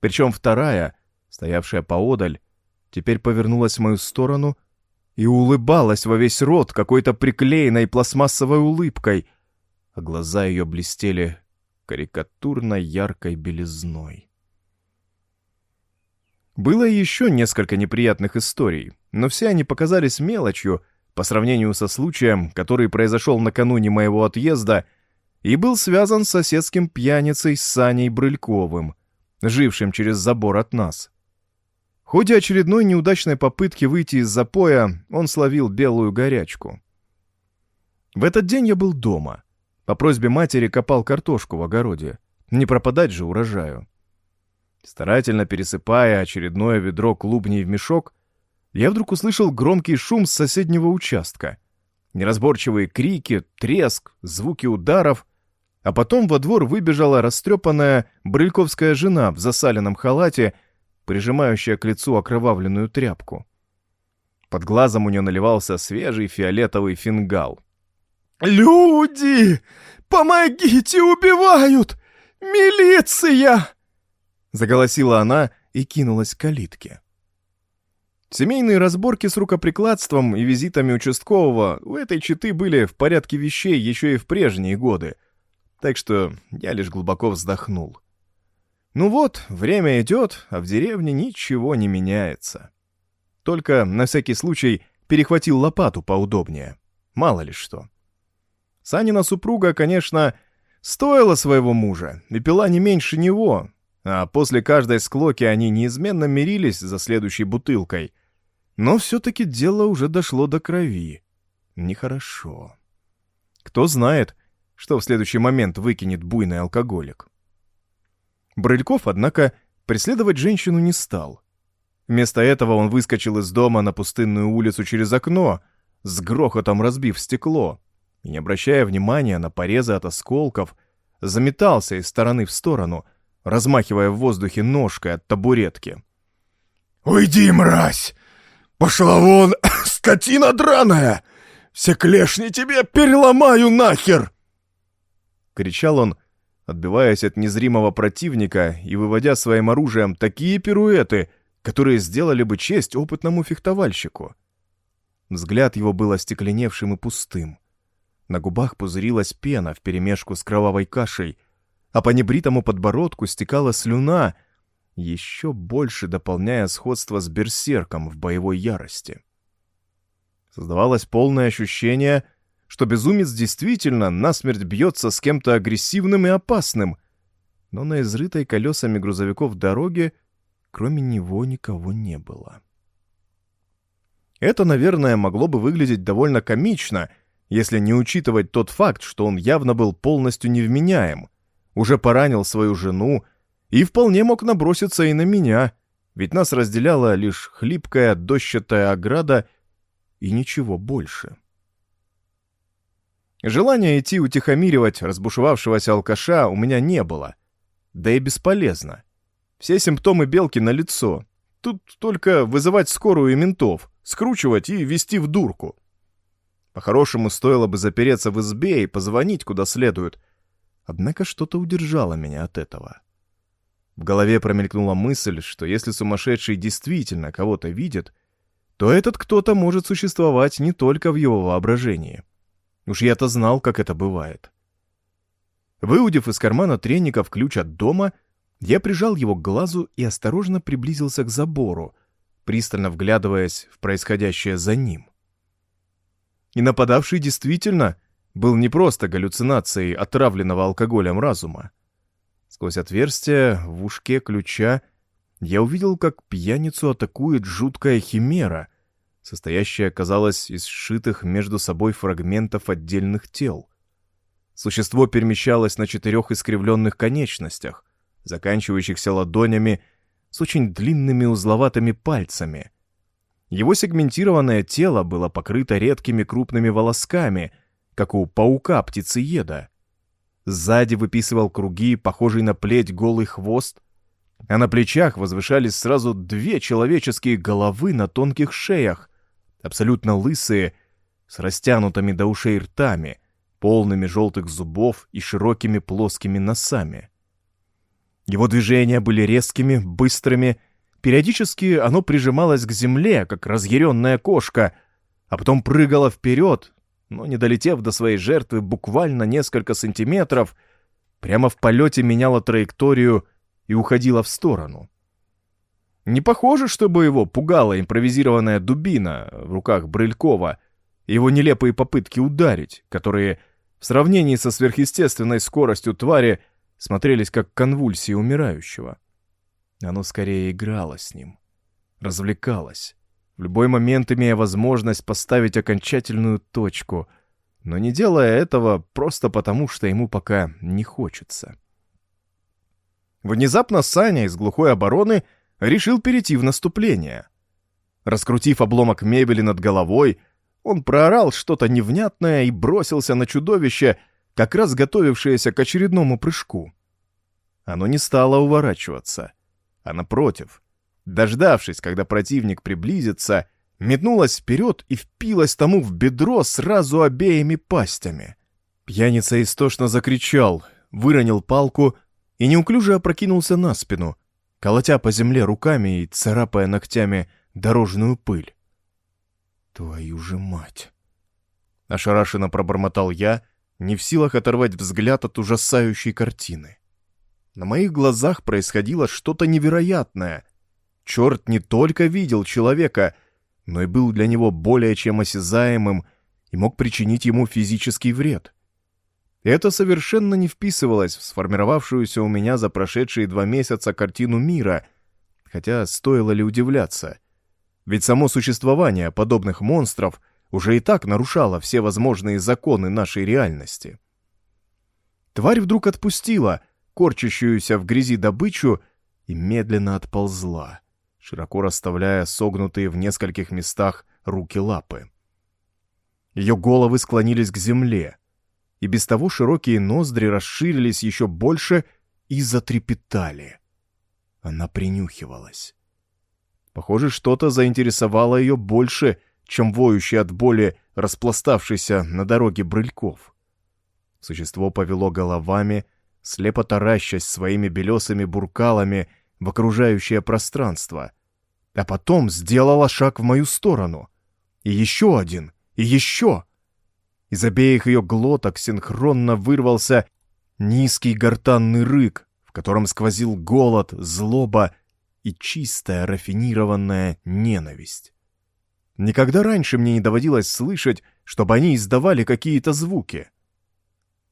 Speaker 1: Причем вторая, стоявшая поодаль, теперь повернулась в мою сторону и улыбалась во весь рот какой-то приклеенной пластмассовой улыбкой, а глаза ее блестели карикатурно яркой белизной. Было еще несколько неприятных историй, но все они показались мелочью по сравнению со случаем, который произошел накануне моего отъезда — и был связан с соседским пьяницей Саней Брыльковым, жившим через забор от нас. В ходе очередной неудачной попытки выйти из запоя он словил белую горячку. В этот день я был дома. По просьбе матери копал картошку в огороде. Не пропадать же урожаю. Старательно пересыпая очередное ведро клубней в мешок, я вдруг услышал громкий шум с соседнего участка. Неразборчивые крики, треск, звуки ударов — а потом во двор выбежала растрепанная брыльковская жена в засаленном халате, прижимающая к лицу окровавленную тряпку. Под глазом у нее наливался свежий фиолетовый фингал.
Speaker 2: «Люди! Помогите, убивают! Милиция!» Заголосила она и кинулась к калитке.
Speaker 1: Семейные разборки с рукоприкладством и визитами участкового у этой четы были в порядке вещей еще и в прежние годы — так что я лишь глубоко вздохнул. Ну вот, время идет, а в деревне ничего не меняется. Только на всякий случай перехватил лопату поудобнее. Мало ли что. Санина супруга, конечно, стоила своего мужа и пила не меньше него, а после каждой склоки они неизменно мирились за следующей бутылкой. Но все-таки дело уже дошло до крови. Нехорошо. Кто знает, что в следующий момент выкинет буйный алкоголик. Брыльков, однако, преследовать женщину не стал. Вместо этого он выскочил из дома на пустынную улицу через окно, с грохотом разбив стекло, и, не обращая внимания на порезы от осколков, заметался из стороны в сторону, размахивая в воздухе ножкой от табуретки.
Speaker 2: «Уйди, мразь! Пошла вон, скотина драная! Все клешни тебе переломаю нахер!»
Speaker 1: Кричал он, отбиваясь от незримого противника и выводя своим оружием такие пируэты, которые сделали бы честь опытному фехтовальщику. Взгляд его был остекленевшим и пустым. На губах пузырилась пена вперемешку с кровавой кашей, а по небритому подбородку стекала слюна, еще больше дополняя сходство с берсерком в боевой ярости. Создавалось полное ощущение, что безумец действительно насмерть бьется с кем-то агрессивным и опасным, но на изрытой колесами грузовиков дороге кроме него никого не было. Это, наверное, могло бы выглядеть довольно комично, если не учитывать тот факт, что он явно был полностью невменяем, уже поранил свою жену и вполне мог наброситься и на меня, ведь нас разделяла лишь хлипкая дощатая ограда и ничего больше. Желания идти утихомиривать разбушевавшегося алкаша у меня не было. Да и бесполезно. Все симптомы белки на лицо. Тут только вызывать скорую и ментов, скручивать и вести в дурку. По-хорошему, стоило бы запереться в избе и позвонить куда следует. Однако что-то удержало меня от этого. В голове промелькнула мысль, что если сумасшедший действительно кого-то видит, то этот кто-то может существовать не только в его воображении. Уж я-то знал, как это бывает. Выудив из кармана треников ключ от дома, я прижал его к глазу и осторожно приблизился к забору, пристально вглядываясь в происходящее за ним. И нападавший действительно был не просто галлюцинацией отравленного алкоголем разума. Сквозь отверстие в ушке ключа я увидел, как пьяницу атакует жуткая химера, состоящая, казалось, из сшитых между собой фрагментов отдельных тел. Существо перемещалось на четырех искривленных конечностях, заканчивающихся ладонями с очень длинными узловатыми пальцами. Его сегментированное тело было покрыто редкими крупными волосками, как у паука-птицееда. Сзади выписывал круги, похожий на плеть голый хвост, а на плечах возвышались сразу две человеческие головы на тонких шеях, абсолютно лысые, с растянутыми до ушей ртами, полными желтых зубов и широкими плоскими носами. Его движения были резкими, быстрыми, периодически оно прижималось к земле, как разъяренная кошка, а потом прыгало вперед, но, не долетев до своей жертвы буквально несколько сантиметров, прямо в полете меняло траекторию и уходило в сторону. Не похоже, чтобы его пугала импровизированная дубина в руках Брылькова, его нелепые попытки ударить, которые в сравнении со сверхъестественной скоростью твари смотрелись как конвульсии умирающего. Оно скорее играло с ним, развлекалось, в любой момент имея возможность поставить окончательную точку, но не делая этого просто потому, что ему пока не хочется. Внезапно Саня из глухой обороны — решил перейти в наступление. Раскрутив обломок мебели над головой, он проорал что-то невнятное и бросился на чудовище, как раз готовившееся к очередному прыжку. Оно не стало уворачиваться, а напротив, дождавшись, когда противник приблизится, метнулась вперед и впилась тому в бедро сразу обеими пастями. Пьяница истошно закричал, выронил палку и неуклюже опрокинулся на спину, колотя по земле руками и царапая ногтями дорожную пыль. «Твою же мать!» Ошарашенно пробормотал я, не в силах оторвать взгляд от ужасающей картины. На моих глазах происходило что-то невероятное. Черт не только видел человека, но и был для него более чем осязаемым и мог причинить ему физический вред. Это совершенно не вписывалось в сформировавшуюся у меня за прошедшие два месяца картину мира, хотя стоило ли удивляться. Ведь само существование подобных монстров уже и так нарушало все возможные законы нашей реальности. Тварь вдруг отпустила корчащуюся в грязи добычу и медленно отползла, широко расставляя согнутые в нескольких местах руки-лапы. Ее головы склонились к земле, и без того широкие ноздри расширились еще больше и затрепетали. Она принюхивалась. Похоже, что-то заинтересовало ее больше, чем воющий от боли распластавшийся на дороге брыльков. Существо повело головами, слепо таращась своими белесыми буркалами в окружающее пространство, а потом сделало шаг в мою сторону. И еще один, и еще. Из обеих ее глоток синхронно вырвался низкий гортанный рык, в котором сквозил голод, злоба и чистая рафинированная ненависть. Никогда раньше мне не доводилось слышать, чтобы они издавали какие-то звуки.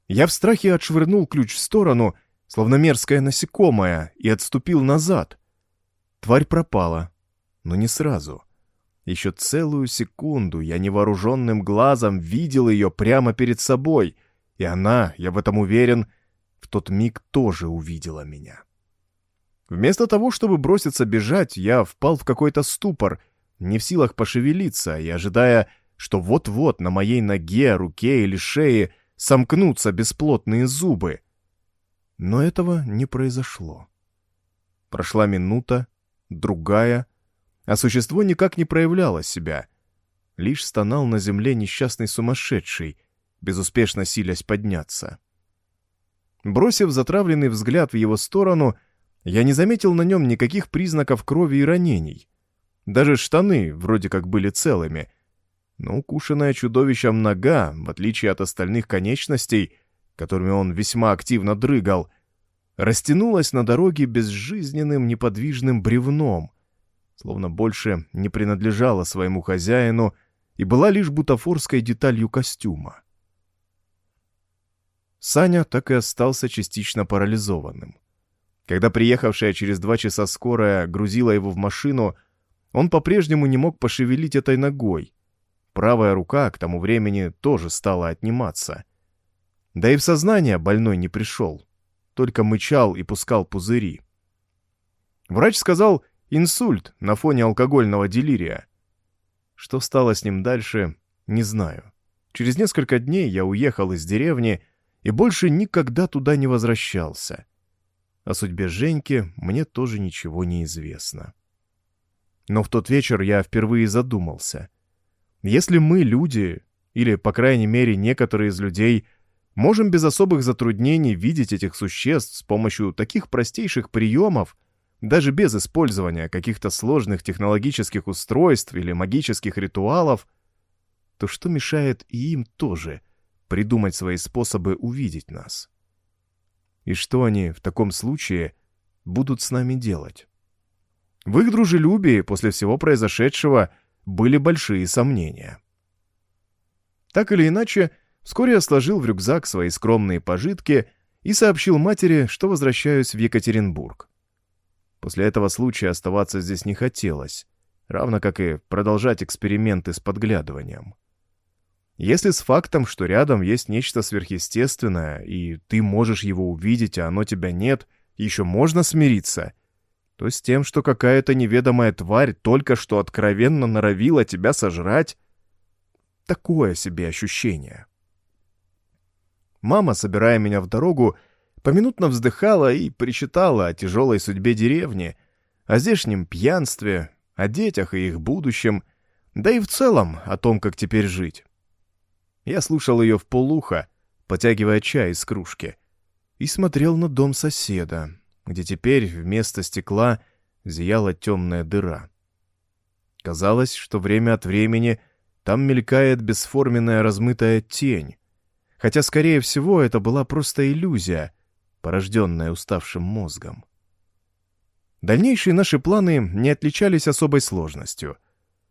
Speaker 1: Я в страхе отшвырнул ключ в сторону, словно мерзкое насекомое, и отступил назад. Тварь пропала, но не сразу. Еще целую секунду я невооруженным глазом видел ее прямо перед собой, и она, я в этом уверен, в тот миг тоже увидела меня. Вместо того, чтобы броситься бежать, я впал в какой-то ступор, не в силах пошевелиться и ожидая, что вот-вот на моей ноге, руке или шее сомкнутся бесплотные зубы. Но этого не произошло. Прошла минута, другая, а существо никак не проявляло себя. Лишь стонал на земле несчастный сумасшедший, безуспешно силясь подняться. Бросив затравленный взгляд в его сторону, я не заметил на нем никаких признаков крови и ранений. Даже штаны вроде как были целыми. Но укушенная чудовищем нога, в отличие от остальных конечностей, которыми он весьма активно дрыгал, растянулась на дороге безжизненным неподвижным бревном, словно больше не принадлежала своему хозяину и была лишь бутафорской деталью костюма. Саня так и остался частично парализованным. Когда приехавшая через два часа скорая грузила его в машину, он по-прежнему не мог пошевелить этой ногой. Правая рука к тому времени тоже стала отниматься. Да и в сознание больной не пришел, только мычал и пускал пузыри. Врач сказал инсульт на фоне алкогольного делирия. Что стало с ним дальше, не знаю. Через несколько дней я уехал из деревни и больше никогда туда не возвращался. О судьбе Женьки мне тоже ничего не известно. Но в тот вечер я впервые задумался. Если мы, люди, или, по крайней мере, некоторые из людей, можем без особых затруднений видеть этих существ с помощью таких простейших приемов, даже без использования каких-то сложных технологических устройств или магических ритуалов, то что мешает и им тоже придумать свои способы увидеть нас? И что они в таком случае будут с нами делать? В их дружелюбии после всего произошедшего были большие сомнения. Так или иначе, вскоре я сложил в рюкзак свои скромные пожитки и сообщил матери, что возвращаюсь в Екатеринбург. После этого случая оставаться здесь не хотелось, равно как и продолжать эксперименты с подглядыванием. Если с фактом, что рядом есть нечто сверхъестественное, и ты можешь его увидеть, а оно тебя нет, еще можно смириться, то с тем, что какая-то неведомая тварь только что откровенно норовила тебя сожрать, такое себе ощущение. Мама, собирая меня в дорогу, поминутно вздыхала и причитала о тяжелой судьбе деревни, о здешнем пьянстве, о детях и их будущем, да и в целом о том, как теперь жить. Я слушал ее в полухо, потягивая чай из кружки, и смотрел на дом соседа, где теперь вместо стекла зияла темная дыра. Казалось, что время от времени там мелькает бесформенная размытая тень, хотя, скорее всего, это была просто иллюзия, порожденная уставшим мозгом. Дальнейшие наши планы не отличались особой сложностью.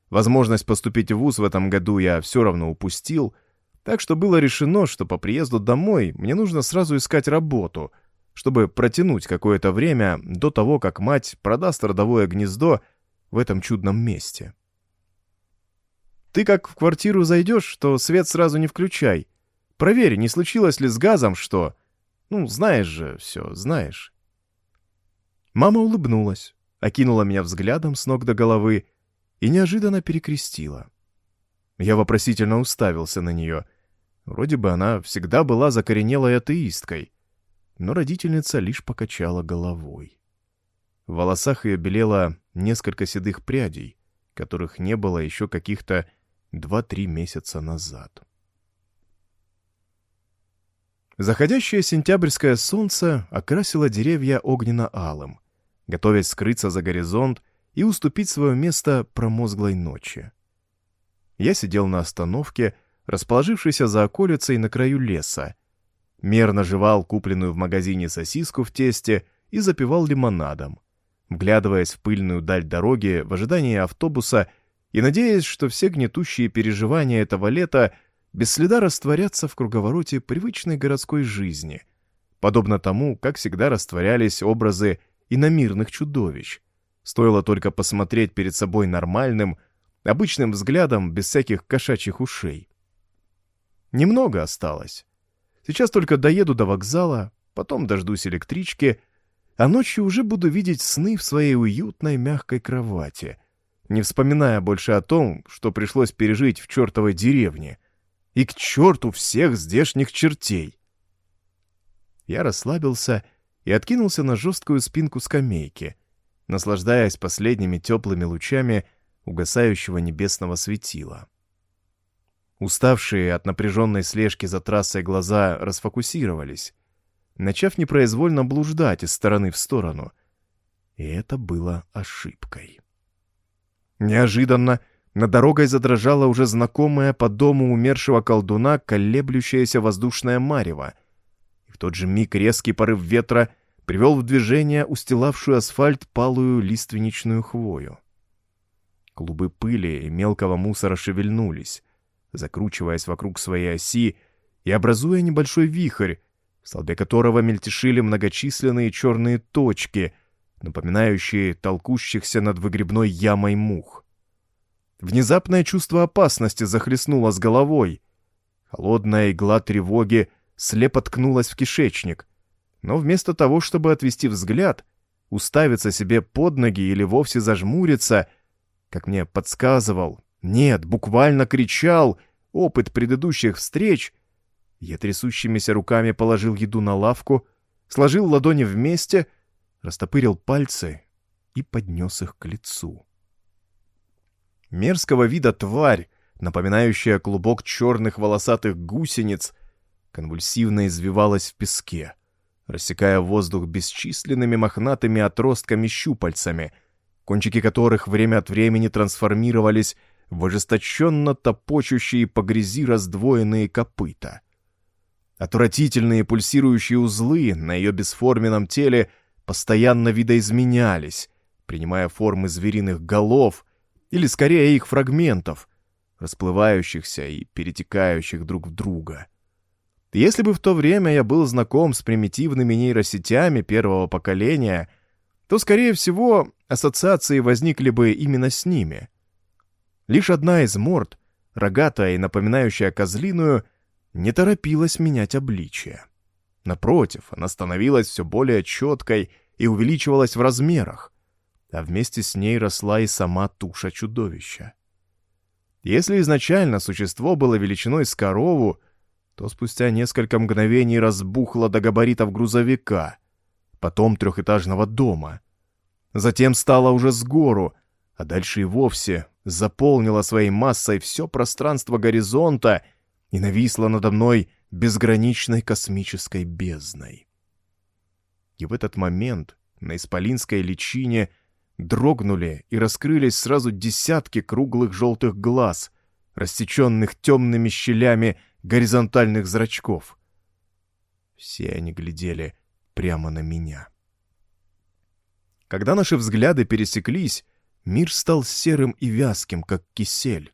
Speaker 1: Возможность поступить в ВУЗ в этом году я все равно упустил, так что было решено, что по приезду домой мне нужно сразу искать работу, чтобы протянуть какое-то время до того, как мать продаст родовое гнездо в этом чудном месте. Ты как в квартиру зайдешь, то свет сразу не включай. Проверь, не случилось ли с газом что. Ну, знаешь же все, знаешь. Мама улыбнулась, окинула меня взглядом с ног до головы и неожиданно перекрестила. Я вопросительно уставился на нее. Вроде бы она всегда была закоренелой атеисткой, но родительница лишь покачала головой. В волосах ее белело несколько седых прядей, которых не было еще каких-то два-три месяца назад. Заходящее сентябрьское солнце окрасило деревья огненно-алым, готовясь скрыться за горизонт и уступить свое место промозглой ночи. Я сидел на остановке, расположившейся за околицей на краю леса, мерно жевал купленную в магазине сосиску в тесте и запивал лимонадом, вглядываясь в пыльную даль дороги в ожидании автобуса и надеясь, что все гнетущие переживания этого лета без следа растворятся в круговороте привычной городской жизни, подобно тому, как всегда растворялись образы иномирных чудовищ. Стоило только посмотреть перед собой нормальным, обычным взглядом без всяких кошачьих ушей. Немного осталось. Сейчас только доеду до вокзала, потом дождусь электрички, а ночью уже буду видеть сны в своей уютной мягкой кровати, не вспоминая больше о том, что пришлось пережить в чертовой деревне. И к черту всех здешних чертей! Я расслабился и откинулся на жесткую спинку скамейки, наслаждаясь последними теплыми лучами угасающего небесного светила. Уставшие от напряженной слежки за трассой глаза расфокусировались, начав непроизвольно блуждать из стороны в сторону. И это было ошибкой. Неожиданно над дорогой задрожала уже знакомая по дому умершего колдуна колеблющаяся воздушная марево — в тот же миг резкий порыв ветра привел в движение устилавшую асфальт палую лиственничную хвою. Клубы пыли и мелкого мусора шевельнулись, закручиваясь вокруг своей оси и образуя небольшой вихрь, в столбе которого мельтешили многочисленные черные точки, напоминающие толкущихся над выгребной ямой мух. Внезапное чувство опасности захлестнуло с головой. Холодная игла тревоги — слепо ткнулась в кишечник, но вместо того, чтобы отвести взгляд, уставиться себе под ноги или вовсе зажмуриться, как мне подсказывал, нет, буквально кричал опыт предыдущих встреч, я трясущимися руками положил еду на лавку, сложил ладони вместе, растопырил пальцы и поднес их к лицу. Мерзкого вида тварь, напоминающая клубок черных волосатых гусениц, конвульсивно извивалась в песке, рассекая воздух бесчисленными мохнатыми отростками-щупальцами, кончики которых время от времени трансформировались в ожесточенно топочущие по грязи раздвоенные копыта. Отвратительные пульсирующие узлы на ее бесформенном теле постоянно видоизменялись, принимая формы звериных голов или, скорее, их фрагментов, расплывающихся и перетекающих друг в друга — если бы в то время я был знаком с примитивными нейросетями первого поколения, то, скорее всего, ассоциации возникли бы именно с ними. Лишь одна из морд, рогатая и напоминающая козлиную, не торопилась менять обличие. Напротив, она становилась все более четкой и увеличивалась в размерах, а вместе с ней росла и сама туша чудовища. Если изначально существо было величиной с корову, то спустя несколько мгновений разбухло до габаритов грузовика, потом трехэтажного дома. Затем стало уже с гору, а дальше и вовсе заполнила своей массой все пространство горизонта и нависла надо мной безграничной космической бездной. И в этот момент на исполинской личине дрогнули и раскрылись сразу десятки круглых желтых глаз, рассеченных темными щелями горизонтальных зрачков. Все они глядели прямо на меня. Когда наши взгляды пересеклись, мир стал серым и вязким, как кисель.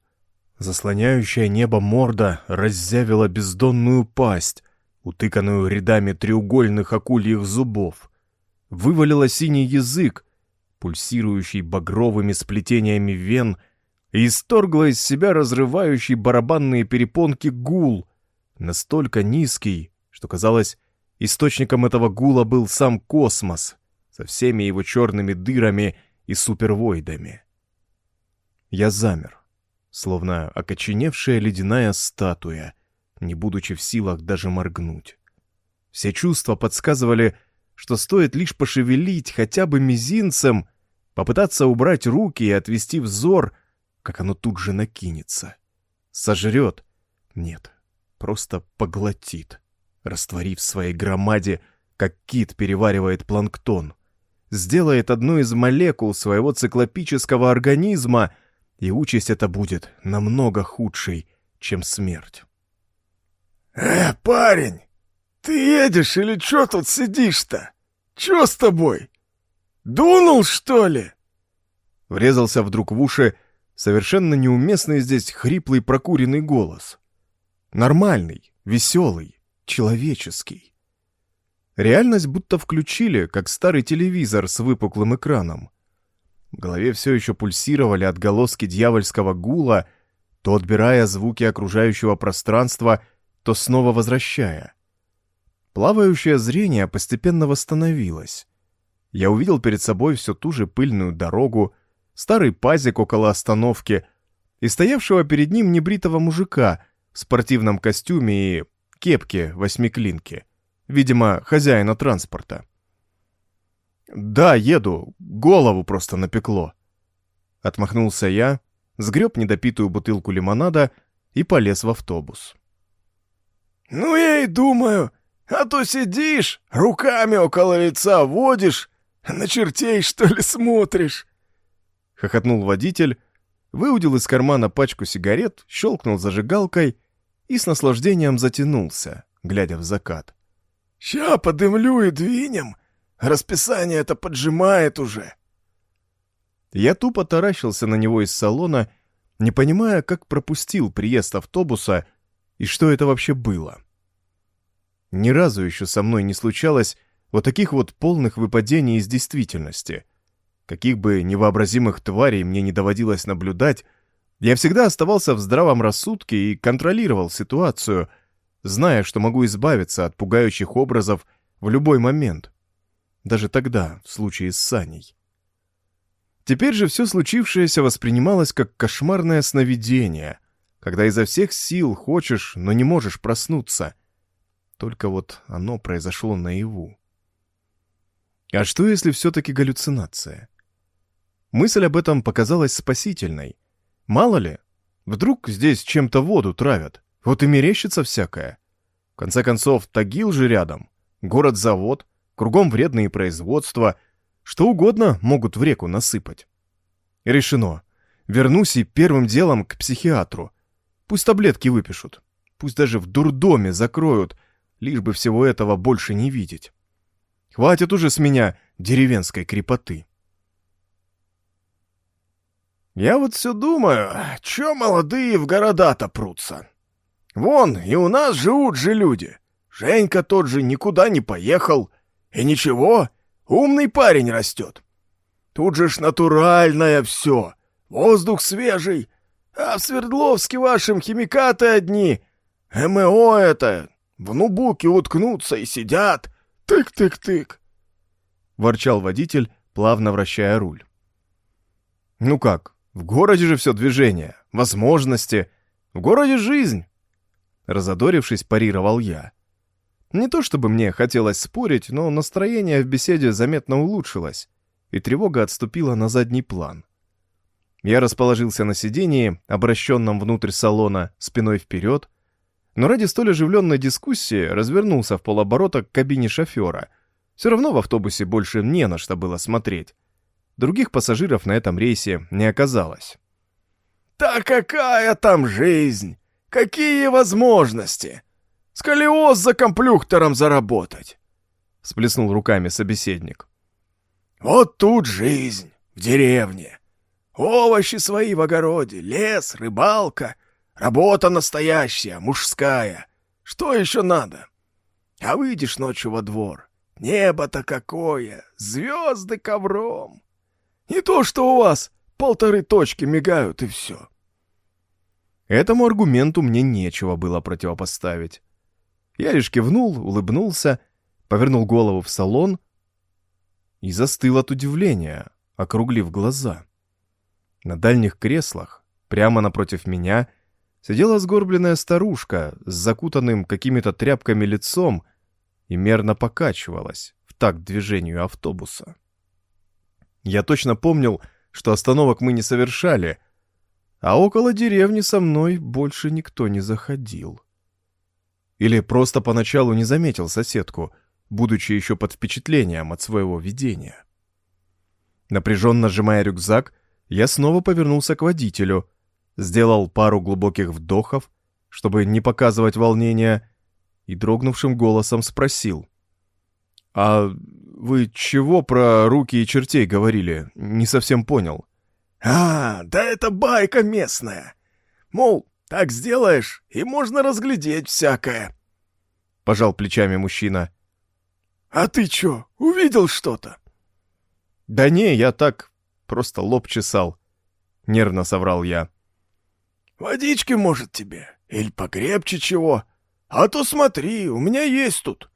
Speaker 1: Заслоняющая небо морда раззявила бездонную пасть, утыканную рядами треугольных акульих зубов. Вывалила синий язык, пульсирующий багровыми сплетениями вен, и исторгла из себя разрывающий барабанные перепонки гул, настолько низкий, что, казалось, источником этого гула был сам космос со всеми его черными дырами и супервойдами. Я замер, словно окоченевшая ледяная статуя, не будучи в силах даже моргнуть. Все чувства подсказывали, что стоит лишь пошевелить хотя бы мизинцем, попытаться убрать руки и отвести взор, как оно тут же накинется. Сожрет? Нет, просто поглотит, растворив в своей громаде, как кит переваривает планктон. Сделает одну из молекул своего циклопического организма, и участь эта будет намного худшей, чем смерть.
Speaker 2: «Э, парень, ты едешь или чё тут сидишь-то? Чё с тобой? Дунул, что ли?»
Speaker 1: Врезался вдруг в уши совершенно неуместный здесь хриплый прокуренный голос. Нормальный, веселый, человеческий. Реальность будто включили, как старый телевизор с выпуклым экраном. В голове все еще пульсировали отголоски дьявольского гула, то отбирая звуки окружающего пространства — то снова возвращая. Плавающее зрение постепенно восстановилось. Я увидел перед собой всю ту же пыльную дорогу, старый пазик около остановки и стоявшего перед ним небритого мужика в спортивном костюме и кепке восьмиклинки, видимо, хозяина транспорта. «Да, еду, голову просто напекло». Отмахнулся я, сгреб недопитую бутылку лимонада и полез в автобус.
Speaker 2: «Ну, я и думаю, а то сидишь, руками около лица водишь, на чертей, что ли, смотришь?»
Speaker 1: Хохотнул водитель, выудил из кармана пачку сигарет, щелкнул зажигалкой и с наслаждением затянулся, глядя в закат.
Speaker 2: «Ща подымлю и двинем. Расписание это поджимает уже».
Speaker 1: Я тупо таращился на него из салона, не понимая, как пропустил приезд автобуса — и что это вообще было? Ни разу еще со мной не случалось вот таких вот полных выпадений из действительности. Каких бы невообразимых тварей мне не доводилось наблюдать, я всегда оставался в здравом рассудке и контролировал ситуацию, зная, что могу избавиться от пугающих образов в любой момент. Даже тогда, в случае с Саней. Теперь же все случившееся воспринималось как кошмарное сновидение — когда изо всех сил хочешь, но не можешь проснуться. Только вот оно произошло наяву. А что, если все-таки галлюцинация? Мысль об этом показалась спасительной. Мало ли, вдруг здесь чем-то воду травят, вот и мерещится всякое. В конце концов, Тагил же рядом, город-завод, кругом вредные производства, что угодно могут в реку насыпать. Решено. Вернусь и первым делом к психиатру — Пусть таблетки выпишут. Пусть даже в дурдоме закроют, лишь бы всего этого больше не видеть. Хватит уже с меня деревенской крепоты.
Speaker 2: Я вот все думаю, чё молодые в города-то прутся? Вон, и у нас живут же люди. Женька тот же никуда не поехал. И ничего, умный парень растет. Тут же ж натуральное все. Воздух свежий, а в Свердловске вашим химикаты одни. МО это. В нубуке уткнутся и сидят. Тык-тык-тык.
Speaker 1: Ворчал водитель, плавно вращая руль. Ну как, в городе же все движение, возможности. В городе жизнь. Разодорившись, парировал я. Не то чтобы мне хотелось спорить, но настроение в беседе заметно улучшилось, и тревога отступила на задний план. Я расположился на сидении, обращенном внутрь салона, спиной вперед, но ради столь оживленной дискуссии развернулся в полоборота к кабине шофера. Все равно в автобусе больше не на что было смотреть. Других пассажиров на этом рейсе не оказалось.
Speaker 2: «Да какая там жизнь! Какие возможности? Сколиоз за комплюхтором заработать!» Сплеснул руками собеседник. «Вот тут жизнь, в деревне. Овощи свои в огороде, лес, рыбалка, работа настоящая, мужская. Что еще надо? А выйдешь ночью во двор. Небо-то какое, звезды ковром. Не то, что у вас полторы точки мигают и все.
Speaker 1: Этому аргументу мне нечего было противопоставить. Я лишь кивнул, улыбнулся, повернул голову в салон и застыл от удивления, округлив глаза. На дальних креслах, прямо напротив меня, сидела сгорбленная старушка с закутанным какими-то тряпками лицом и мерно покачивалась в такт движению автобуса. Я точно помнил, что остановок мы не совершали — а около деревни со мной больше никто не заходил. Или просто поначалу не заметил соседку, будучи еще под впечатлением от своего видения. Напряженно сжимая рюкзак, я снова повернулся к водителю, сделал пару глубоких вдохов, чтобы не показывать волнения, и дрогнувшим голосом спросил. «А вы чего про руки и чертей говорили? Не совсем понял».
Speaker 2: «А, да это байка местная! Мол, так сделаешь, и можно разглядеть всякое!»
Speaker 1: Пожал плечами мужчина.
Speaker 2: «А ты чё, увидел что-то?»
Speaker 1: «Да не, я так, просто лоб чесал», — нервно соврал я.
Speaker 2: «Водички, может, тебе? Или покрепче чего? А то смотри, у меня есть тут!»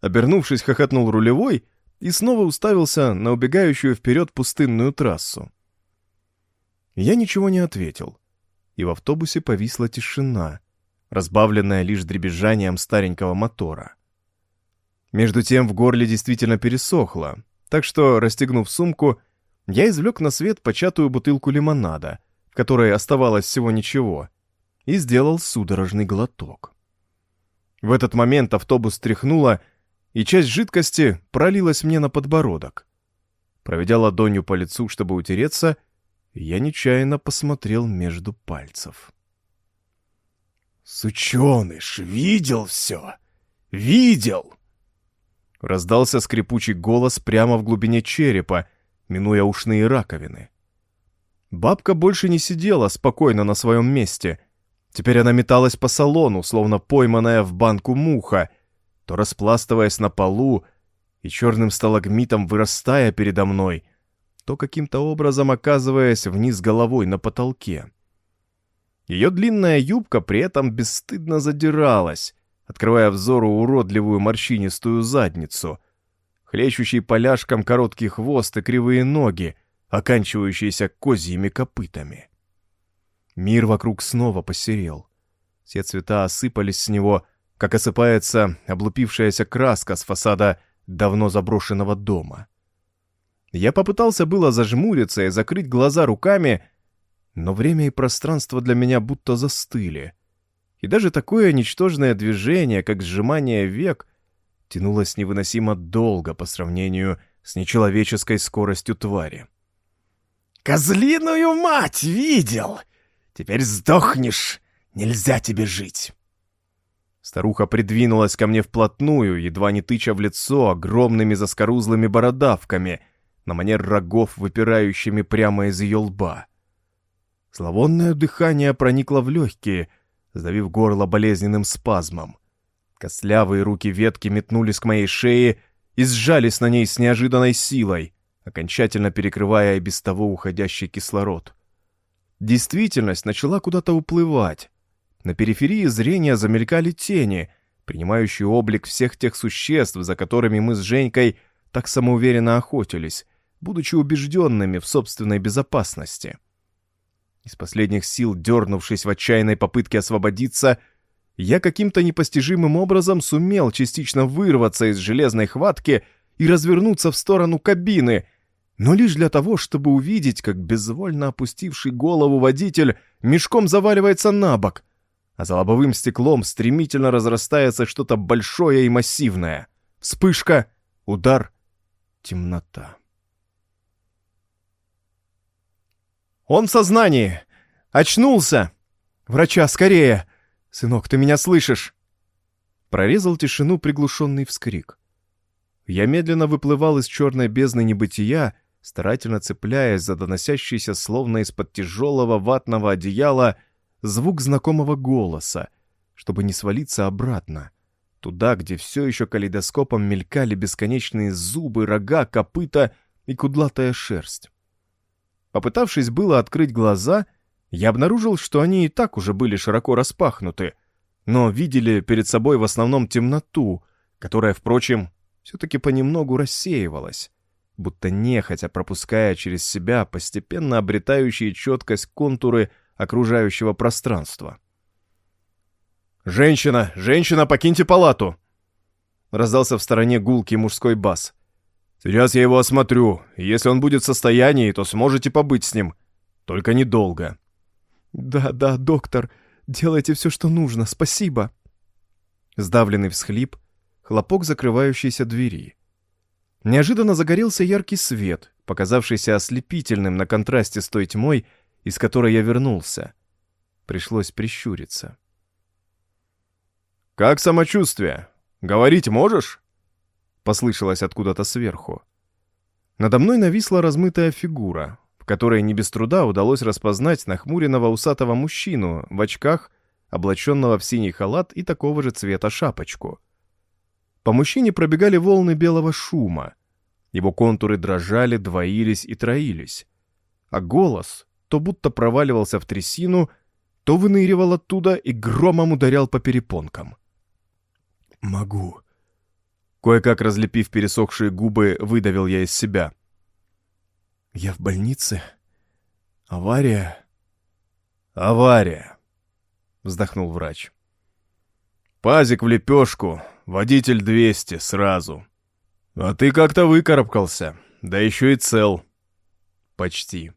Speaker 1: Обернувшись, хохотнул рулевой и снова уставился на убегающую вперед пустынную трассу. Я ничего не ответил, и в автобусе повисла тишина, разбавленная лишь дребезжанием старенького мотора. Между тем в горле действительно пересохло, так что, расстегнув сумку, я извлек на свет початую бутылку лимонада, которой оставалось всего ничего, и сделал судорожный глоток. В этот момент автобус тряхнуло, и часть жидкости пролилась мне на подбородок. Проведя ладонью по лицу, чтобы утереться, я нечаянно посмотрел между пальцев.
Speaker 2: «Сученыш, видел все! Видел!»
Speaker 1: Раздался скрипучий голос прямо в глубине черепа, минуя ушные раковины. Бабка больше не сидела спокойно на своем месте. Теперь она металась по салону, словно пойманная в банку муха, то распластываясь на полу и черным сталагмитом вырастая передо мной — то каким-то образом оказываясь вниз головой на потолке. Ее длинная юбка при этом бесстыдно задиралась, открывая взору уродливую морщинистую задницу, хлещущий поляшком короткий хвост и кривые ноги, оканчивающиеся козьими копытами. Мир вокруг снова посерел. Все цвета осыпались с него, как осыпается облупившаяся краска с фасада давно заброшенного дома. Я попытался было зажмуриться и закрыть глаза руками, но время и пространство для меня будто застыли. И даже такое ничтожное движение, как сжимание век, тянулось невыносимо долго по сравнению с нечеловеческой скоростью твари.
Speaker 2: «Козлиную мать видел! Теперь сдохнешь! Нельзя тебе жить!»
Speaker 1: Старуха придвинулась ко мне вплотную, едва не тыча в лицо огромными заскорузлыми бородавками — на манер рогов, выпирающими прямо из ее лба. Зловонное дыхание проникло в легкие, сдавив горло болезненным спазмом. Костлявые руки ветки метнулись к моей шее и сжались на ней с неожиданной силой, окончательно перекрывая и без того уходящий кислород. Действительность начала куда-то уплывать. На периферии зрения замелькали тени, принимающие облик всех тех существ, за которыми мы с Женькой так самоуверенно охотились, будучи убежденными в собственной безопасности. Из последних сил, дернувшись в отчаянной попытке освободиться, я каким-то непостижимым образом сумел частично вырваться из железной хватки и развернуться в сторону кабины, но лишь для того, чтобы увидеть, как безвольно опустивший голову водитель мешком заваливается на бок, а за лобовым стеклом стремительно разрастается что-то большое и массивное. Вспышка, удар, темнота. «Он в сознании! Очнулся!» Врача, скорее! Сынок, ты меня слышишь?» Прорезал тишину приглушенный вскрик. Я медленно выплывал из черной бездны небытия, старательно цепляясь за доносящийся словно из-под тяжелого ватного одеяла звук знакомого голоса, чтобы не свалиться обратно, туда, где все еще калейдоскопом мелькали бесконечные зубы, рога, копыта и кудлатая шерсть. Попытавшись было открыть глаза, я обнаружил, что они и так уже были широко распахнуты, но видели перед собой в основном темноту, которая, впрочем, все-таки понемногу рассеивалась, будто нехотя пропуская через себя постепенно обретающие четкость контуры окружающего пространства. «Женщина! Женщина, покиньте палату!» Раздался в стороне гулкий мужской бас. «Сейчас я его осмотрю, если он будет в состоянии, то сможете побыть с ним. Только недолго».
Speaker 2: «Да, да, доктор, делайте все, что нужно, спасибо».
Speaker 1: Сдавленный всхлип, хлопок закрывающейся двери. Неожиданно загорелся яркий свет, показавшийся ослепительным на контрасте с той тьмой, из которой я вернулся. Пришлось прищуриться. «Как самочувствие? Говорить можешь?» Послышалось откуда-то сверху. Надо мной нависла размытая фигура, в которой не без труда удалось распознать нахмуренного усатого мужчину в очках, облаченного в синий халат и такого же цвета шапочку. По мужчине пробегали волны белого шума. Его контуры дрожали, двоились и троились. А голос то будто проваливался в трясину, то выныривал оттуда и громом ударял по перепонкам.
Speaker 2: «Могу».
Speaker 1: Кое-как разлепив пересохшие губы, выдавил я из себя.
Speaker 2: «Я в больнице? Авария?»
Speaker 1: «Авария», — вздохнул врач. «Пазик в лепешку, водитель 200 сразу. А ты как-то выкарабкался, да еще и цел. Почти.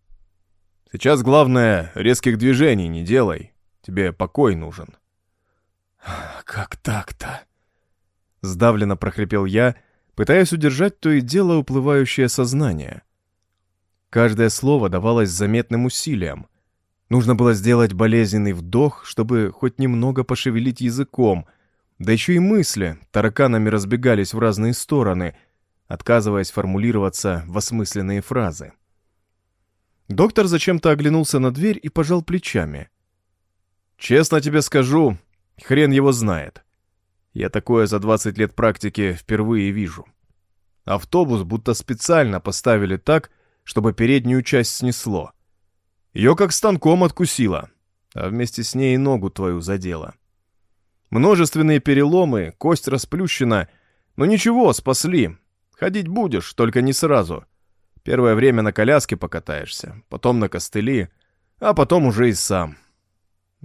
Speaker 1: Сейчас главное, резких движений не делай, тебе покой нужен».
Speaker 2: «Как так-то?»
Speaker 1: Сдавленно прохрипел я, пытаясь удержать то и дело уплывающее сознание. Каждое слово давалось заметным усилием. Нужно было сделать болезненный вдох, чтобы хоть немного пошевелить языком, да еще и мысли тараканами разбегались в разные стороны, отказываясь формулироваться в осмысленные фразы. Доктор зачем-то оглянулся на дверь и пожал плечами. «Честно тебе скажу, хрен его знает. Я такое за 20 лет практики впервые вижу. Автобус будто специально поставили так, чтобы переднюю часть снесло. Ее как станком откусило, а вместе с ней и ногу твою задело. Множественные переломы, кость расплющена, но ничего, спасли. Ходить будешь, только не сразу. Первое время на коляске покатаешься, потом на костыли, а потом уже и сам.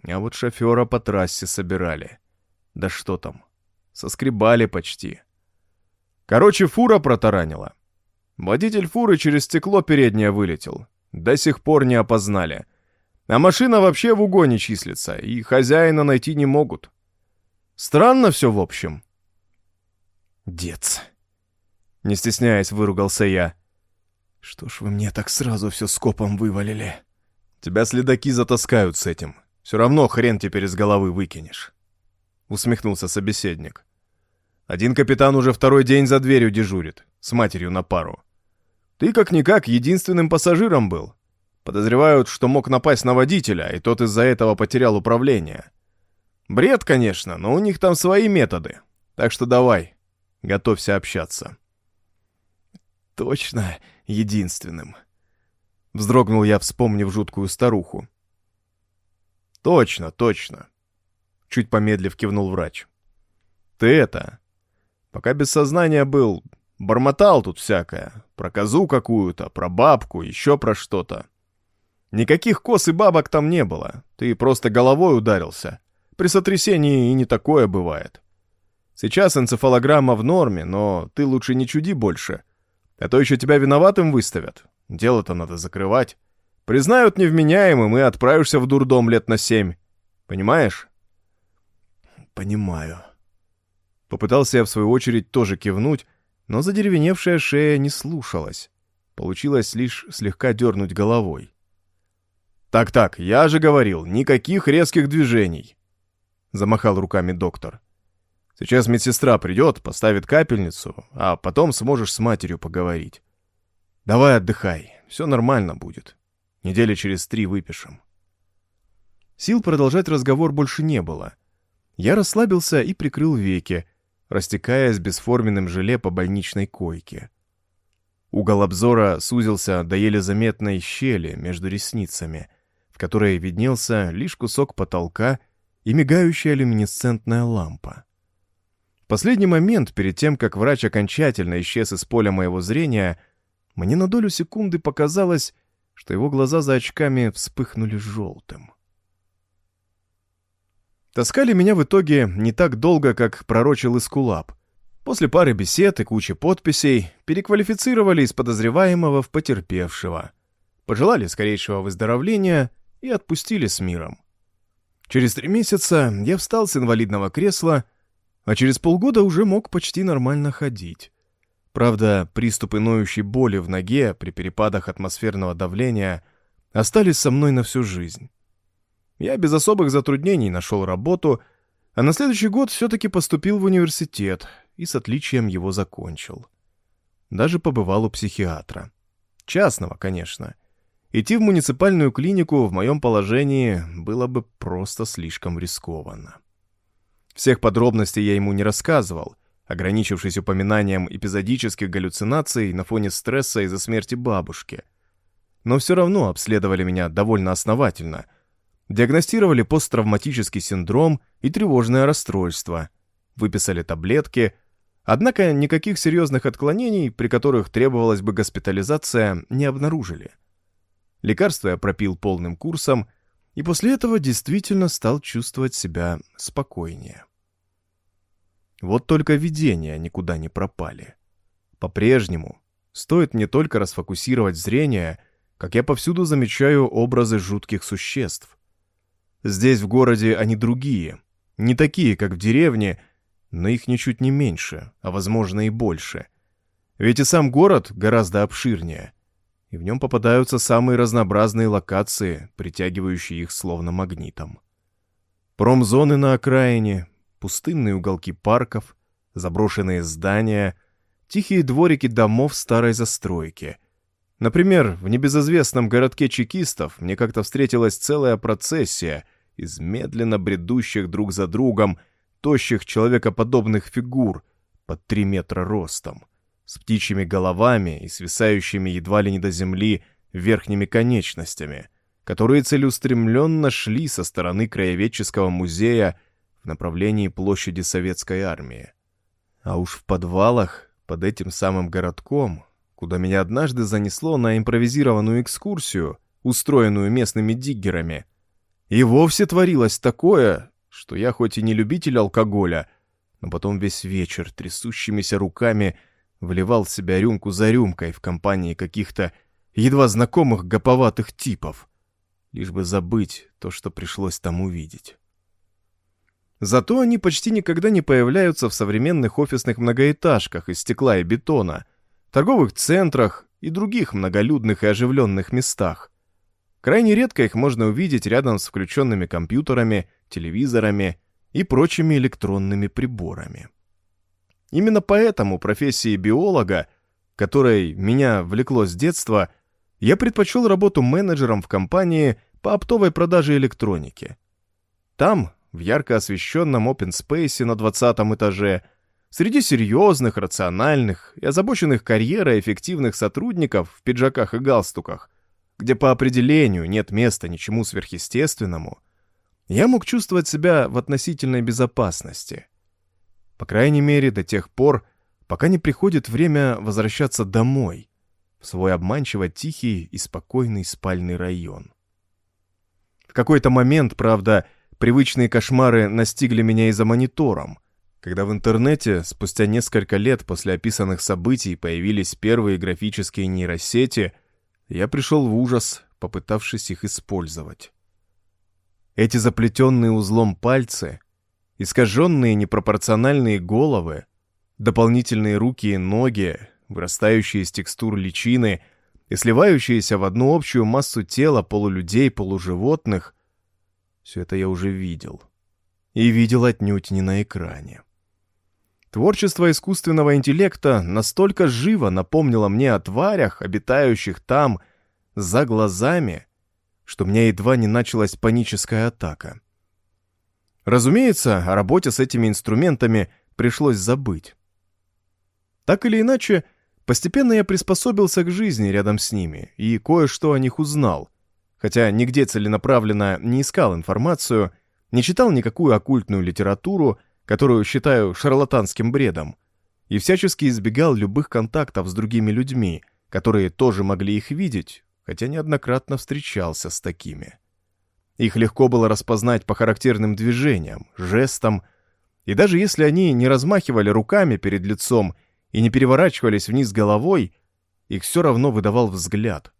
Speaker 1: А вот шофера по трассе собирали. Да что там, Соскребали почти. Короче, фура протаранила. Водитель фуры через стекло переднее вылетел. До сих пор не опознали. А машина вообще в угоне числится, и хозяина найти не могут. Странно все в общем.
Speaker 2: Дец.
Speaker 1: Не стесняясь, выругался я.
Speaker 2: Что ж вы мне так сразу все скопом вывалили?
Speaker 1: Тебя следаки затаскают с этим. Все равно хрен теперь из головы выкинешь усмехнулся собеседник. Один капитан уже второй день за дверью дежурит, с матерью на пару. Ты как-никак единственным пассажиром был. Подозревают, что мог напасть на водителя, и тот из-за этого потерял управление. Бред, конечно, но у них там свои методы. Так что давай, готовься общаться.
Speaker 2: Точно единственным.
Speaker 1: Вздрогнул я, вспомнив жуткую старуху. Точно, точно. Чуть помедлив кивнул врач. «Ты это... Пока без сознания был, бормотал тут всякое. Про козу какую-то, про бабку, еще про что-то. Никаких кос и бабок там не было. Ты просто головой ударился. При сотрясении и не такое бывает. Сейчас энцефалограмма в норме, но ты лучше не чуди больше. А то еще тебя виноватым выставят. Дело-то надо закрывать. Признают невменяемым и отправишься в дурдом лет на семь. Понимаешь?
Speaker 2: понимаю».
Speaker 1: Попытался я, в свою очередь, тоже кивнуть, но задеревеневшая шея не слушалась. Получилось лишь слегка дернуть головой. «Так-так, я же говорил, никаких резких движений!» Замахал руками доктор. «Сейчас медсестра придет, поставит капельницу, а потом сможешь с матерью поговорить. Давай отдыхай, все нормально будет. Недели через три выпишем». Сил продолжать разговор больше не было. Я расслабился и прикрыл веки, растекаясь бесформенным желе по больничной койке. Угол обзора сузился до еле заметной щели между ресницами, в которой виднелся лишь кусок потолка и мигающая люминесцентная лампа. Последний момент, перед тем, как врач окончательно исчез из поля моего зрения, мне на долю секунды показалось, что его глаза за очками вспыхнули желтым. Таскали меня в итоге не так долго, как пророчил Искулап. После пары бесед и кучи подписей переквалифицировали из подозреваемого в потерпевшего. Пожелали скорейшего выздоровления и отпустили с миром. Через три месяца я встал с инвалидного кресла, а через полгода уже мог почти нормально ходить. Правда, приступы ноющей боли в ноге при перепадах атмосферного давления остались со мной на всю жизнь. Я без особых затруднений нашел работу, а на следующий год все-таки поступил в университет и с отличием его закончил. Даже побывал у психиатра. Частного, конечно. Идти в муниципальную клинику в моем положении было бы просто слишком рискованно. Всех подробностей я ему не рассказывал, ограничившись упоминанием эпизодических галлюцинаций на фоне стресса из-за смерти бабушки. Но все равно обследовали меня довольно основательно — Диагностировали посттравматический синдром и тревожное расстройство. Выписали таблетки. Однако никаких серьезных отклонений, при которых требовалась бы госпитализация, не обнаружили. Лекарства я пропил полным курсом, и после этого действительно стал чувствовать себя спокойнее. Вот только видения никуда не пропали. По-прежнему, стоит не только расфокусировать зрение, как я повсюду замечаю образы жутких существ. Здесь, в городе, они другие. Не такие, как в деревне, но их ничуть не меньше, а, возможно, и больше. Ведь и сам город гораздо обширнее. И в нем попадаются самые разнообразные локации, притягивающие их словно магнитом. Промзоны на окраине, пустынные уголки парков, заброшенные здания, тихие дворики домов старой застройки — Например, в небезызвестном городке чекистов мне как-то встретилась целая процессия из медленно бредущих друг за другом тощих человекоподобных фигур под три метра ростом, с птичьими головами и свисающими едва ли не до земли верхними конечностями, которые целеустремленно шли со стороны краеведческого музея в направлении площади Советской Армии. А уж в подвалах под этим самым городком куда меня однажды занесло на импровизированную экскурсию, устроенную местными диггерами. И вовсе творилось такое, что я хоть и не любитель алкоголя, но потом весь вечер трясущимися руками вливал в себя рюмку за рюмкой в компании каких-то едва знакомых гоповатых типов, лишь бы забыть то, что пришлось там увидеть. Зато они почти никогда не появляются в современных офисных многоэтажках из стекла и бетона, торговых центрах и других многолюдных и оживленных местах. Крайне редко их можно увидеть рядом с включенными компьютерами, телевизорами и прочими электронными приборами. Именно поэтому профессии биолога, которой меня влекло с детства, я предпочел работу менеджером в компании по оптовой продаже электроники. Там, в ярко освещенном open space на 20 этаже, Среди серьезных, рациональных и озабоченных карьерой эффективных сотрудников в пиджаках и галстуках, где по определению нет места ничему сверхъестественному, я мог чувствовать себя в относительной безопасности. По крайней мере, до тех пор, пока не приходит время возвращаться домой, в свой обманчиво тихий и спокойный спальный район. В какой-то момент, правда, привычные кошмары настигли меня и за монитором, когда в интернете спустя несколько лет после описанных событий появились первые графические нейросети, я пришел в ужас, попытавшись их использовать. Эти заплетенные узлом пальцы, искаженные непропорциональные головы, дополнительные руки и ноги, вырастающие из текстур личины, и сливающиеся в одну общую массу тела полулюдей, полуживотных, все это я уже видел. И видел отнюдь не на экране. Творчество искусственного интеллекта настолько живо напомнило мне о тварях, обитающих там, за глазами, что мне едва не началась паническая атака. Разумеется, о работе с этими инструментами пришлось забыть. Так или иначе, постепенно я приспособился к жизни рядом с ними и кое-что о них узнал, хотя нигде целенаправленно не искал информацию, не читал никакую оккультную литературу, которую считаю шарлатанским бредом, и всячески избегал любых контактов с другими людьми, которые тоже могли их видеть, хотя неоднократно встречался с такими. Их легко было распознать по характерным движениям, жестам, и даже если они не размахивали руками перед лицом и не переворачивались вниз головой, их все равно выдавал взгляд.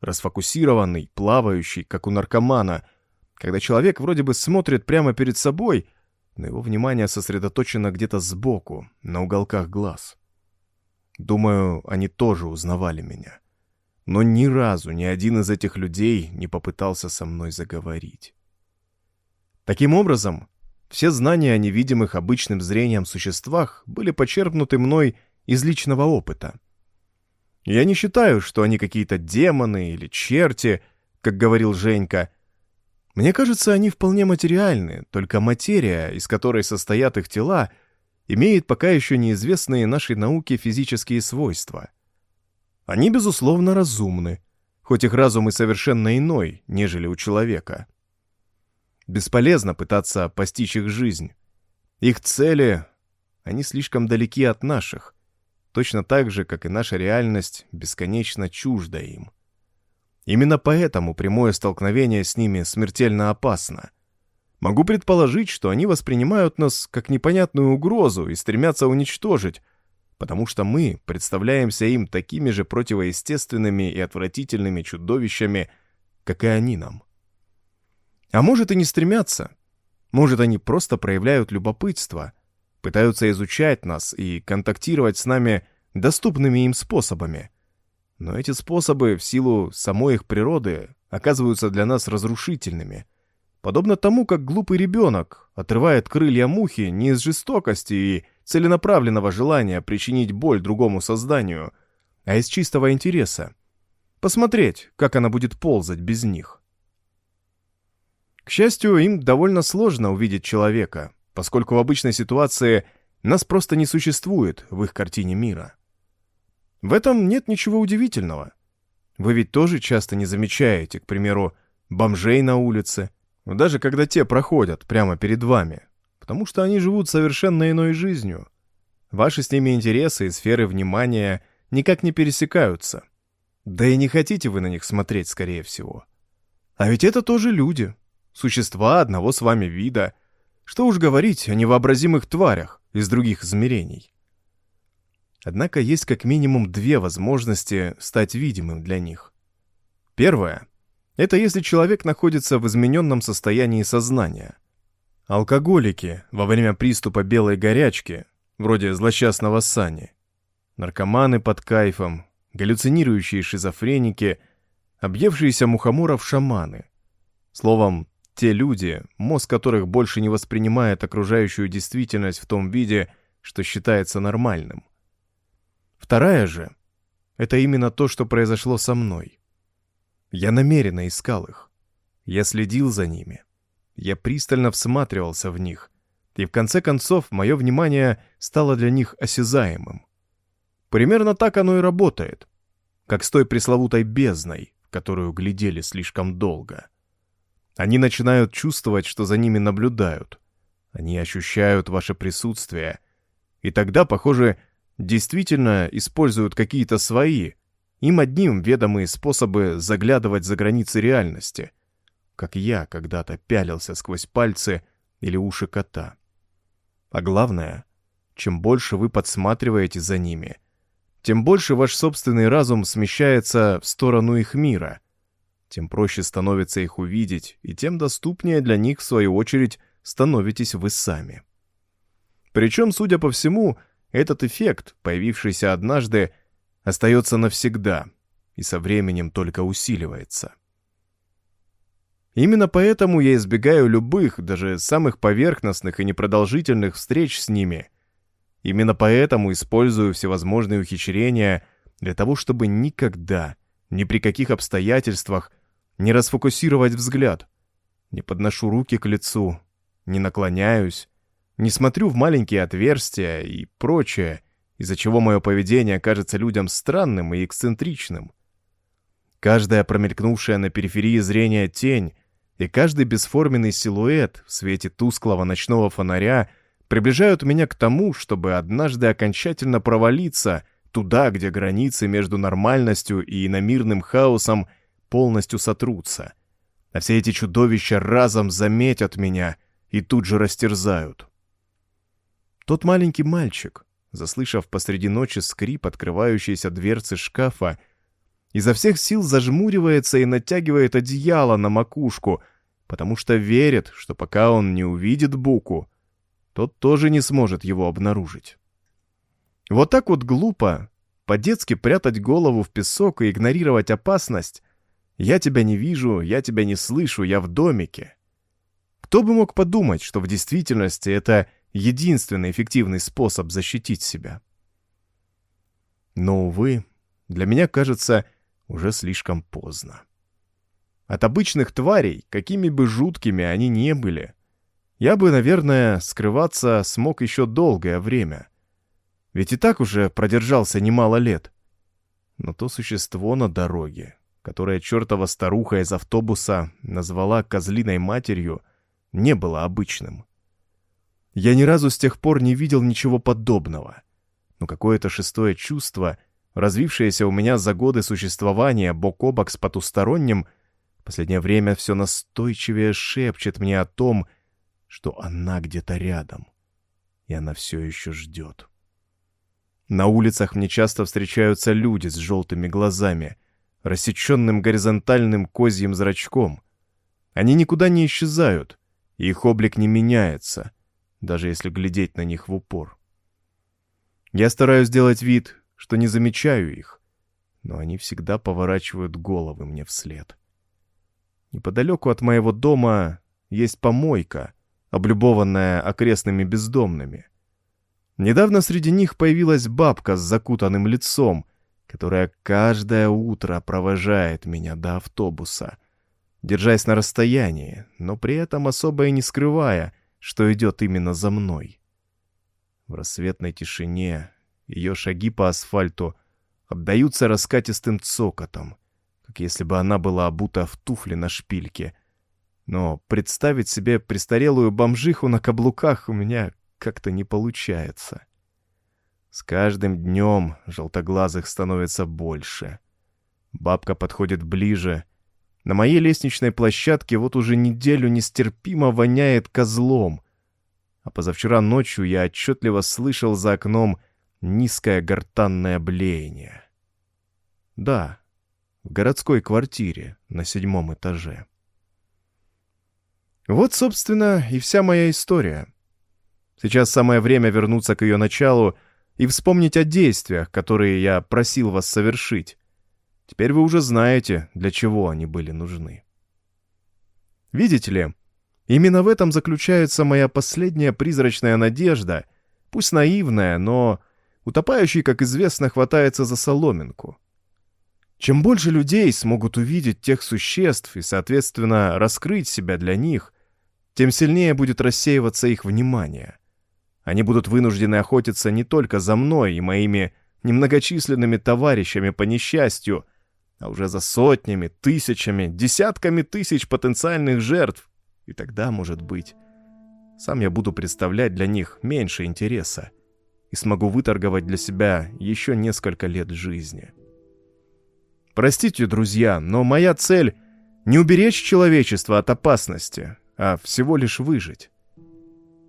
Speaker 1: Расфокусированный, плавающий, как у наркомана, когда человек вроде бы смотрит прямо перед собой, но его внимание сосредоточено где-то сбоку, на уголках глаз. Думаю, они тоже узнавали меня но ни разу ни один из этих людей не попытался со мной заговорить. Таким образом, все знания о невидимых обычным зрением существах были почерпнуты мной из личного опыта. Я не считаю, что они какие-то демоны или черти, как говорил Женька. Мне кажется, они вполне материальны, только материя, из которой состоят их тела, имеет пока еще неизвестные нашей науке физические свойства. Они, безусловно, разумны, хоть их разум и совершенно иной, нежели у человека. Бесполезно пытаться постичь их жизнь. Их цели, они слишком далеки от наших, точно так же, как и наша реальность бесконечно чужда им. Именно поэтому прямое столкновение с ними смертельно опасно. Могу предположить, что они воспринимают нас как непонятную угрозу и стремятся уничтожить, потому что мы представляемся им такими же противоестественными и отвратительными чудовищами, как и они нам. А может и не стремятся. Может, они просто проявляют любопытство, пытаются изучать нас и контактировать с нами доступными им способами. Но эти способы в силу самой их природы оказываются для нас разрушительными. Подобно тому, как глупый ребенок отрывает крылья мухи не из жестокости и целенаправленного желания причинить боль другому созданию, а из чистого интереса. Посмотреть, как она будет ползать без них. К счастью, им довольно сложно увидеть человека, поскольку в обычной ситуации нас просто не существует в их картине мира. В этом нет ничего удивительного. Вы ведь тоже часто не замечаете, к примеру, бомжей на улице, даже когда те проходят прямо перед вами, потому что они живут совершенно иной жизнью. Ваши с ними интересы и сферы внимания никак не пересекаются. Да и не хотите вы на них смотреть, скорее всего. А ведь это тоже люди, существа одного с вами вида. Что уж говорить о невообразимых тварях из других измерений. Однако есть как минимум две возможности стать видимым для них. Первое — это если человек находится в измененном состоянии сознания — Алкоголики во время приступа белой горячки, вроде злосчастного Сани, наркоманы под кайфом, галлюцинирующие шизофреники, объевшиеся мухоморов шаманы. Словом, те люди, мозг которых больше не воспринимает окружающую действительность в том виде, что считается нормальным. Вторая же — это именно то, что произошло со мной. Я намеренно искал их. Я следил за ними. Я пристально всматривался в них, и в конце концов мое внимание стало для них осязаемым. Примерно так оно и работает, как с той пресловутой бездной, которую глядели слишком долго. Они начинают чувствовать, что за ними наблюдают. Они ощущают ваше присутствие. И тогда, похоже, действительно используют какие-то свои, им одним ведомые способы заглядывать за границы реальности — как я когда-то пялился сквозь пальцы или уши кота. А главное, чем больше вы подсматриваете за ними, тем больше ваш собственный разум смещается в сторону их мира, тем проще становится их увидеть, и тем доступнее для них, в свою очередь, становитесь вы сами. Причем, судя по всему, этот эффект, появившийся однажды, остается навсегда и со временем только усиливается. Именно поэтому я избегаю любых, даже самых поверхностных и непродолжительных встреч с ними. Именно поэтому использую всевозможные ухищрения для того, чтобы никогда, ни при каких обстоятельствах, не расфокусировать взгляд. Не подношу руки к лицу, не наклоняюсь, не смотрю в маленькие отверстия и прочее, из-за чего мое поведение кажется людям странным и эксцентричным. Каждая промелькнувшая на периферии зрения тень и каждый бесформенный силуэт в свете тусклого ночного фонаря приближают меня к тому, чтобы однажды окончательно провалиться туда, где границы между нормальностью и иномирным хаосом полностью сотрутся. А все эти чудовища разом заметят меня и тут же растерзают. Тот маленький мальчик, заслышав посреди ночи скрип открывающейся дверцы шкафа, изо всех сил зажмуривается и натягивает одеяло на макушку, потому что верит, что пока он не увидит Буку, тот тоже не сможет его обнаружить. Вот так вот глупо, по-детски прятать голову в песок и игнорировать опасность. Я тебя не вижу, я тебя не слышу, я в домике. Кто бы мог подумать, что в действительности это единственный эффективный способ защитить себя? Но, увы, для меня кажется, уже слишком поздно. От обычных тварей, какими бы жуткими они не были, я бы, наверное, скрываться смог еще долгое время. Ведь и так уже продержался немало лет. Но то существо на дороге, которое чертова старуха из автобуса назвала козлиной матерью, не было обычным. Я ни разу с тех пор не видел ничего подобного. Но какое-то шестое чувство развившаяся у меня за годы существования бок о бок с потусторонним, в последнее время все настойчивее шепчет мне о том, что она где-то рядом, и она все еще ждет. На улицах мне часто встречаются люди с желтыми глазами, рассеченным горизонтальным козьим зрачком. Они никуда не исчезают, и их облик не меняется, даже если глядеть на них в упор. Я стараюсь сделать вид, что не замечаю их, но они всегда поворачивают головы мне вслед. Неподалеку от моего дома есть помойка, облюбованная окрестными бездомными. Недавно среди них появилась бабка с закутанным лицом, которая каждое утро провожает меня до автобуса, держась на расстоянии, но при этом особо и не скрывая, что идет именно за мной. В рассветной тишине ее шаги по асфальту отдаются раскатистым цокотом, как если бы она была обута в туфли на шпильке. Но представить себе престарелую бомжиху на каблуках у меня как-то не получается. С каждым днем желтоглазых становится больше. Бабка подходит ближе. На моей лестничной площадке вот уже неделю нестерпимо воняет козлом. А позавчера ночью я отчетливо слышал за окном низкое гортанное блеяние. Да, в городской квартире на седьмом этаже. Вот, собственно, и вся моя история. Сейчас самое время вернуться к ее началу и вспомнить о действиях, которые я просил вас совершить. Теперь вы уже знаете, для чего они были нужны. Видите ли, именно в этом заключается моя последняя призрачная надежда, пусть наивная, но Утопающий, как известно, хватается за соломинку. Чем больше людей смогут увидеть тех существ и, соответственно, раскрыть себя для них, тем сильнее будет рассеиваться их внимание. Они будут вынуждены охотиться не только за мной и моими немногочисленными товарищами по несчастью, а уже за сотнями, тысячами, десятками тысяч потенциальных жертв. И тогда, может быть, сам я буду представлять для них меньше интереса и смогу выторговать для себя еще несколько лет жизни. Простите, друзья, но моя цель — не уберечь человечество от опасности, а всего лишь выжить.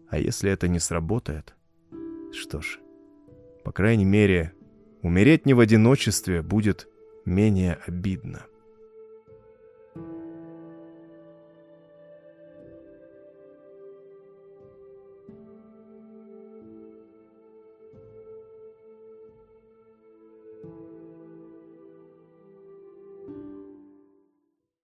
Speaker 1: А если это не сработает? Что ж, по крайней мере, умереть не в одиночестве будет менее обидно.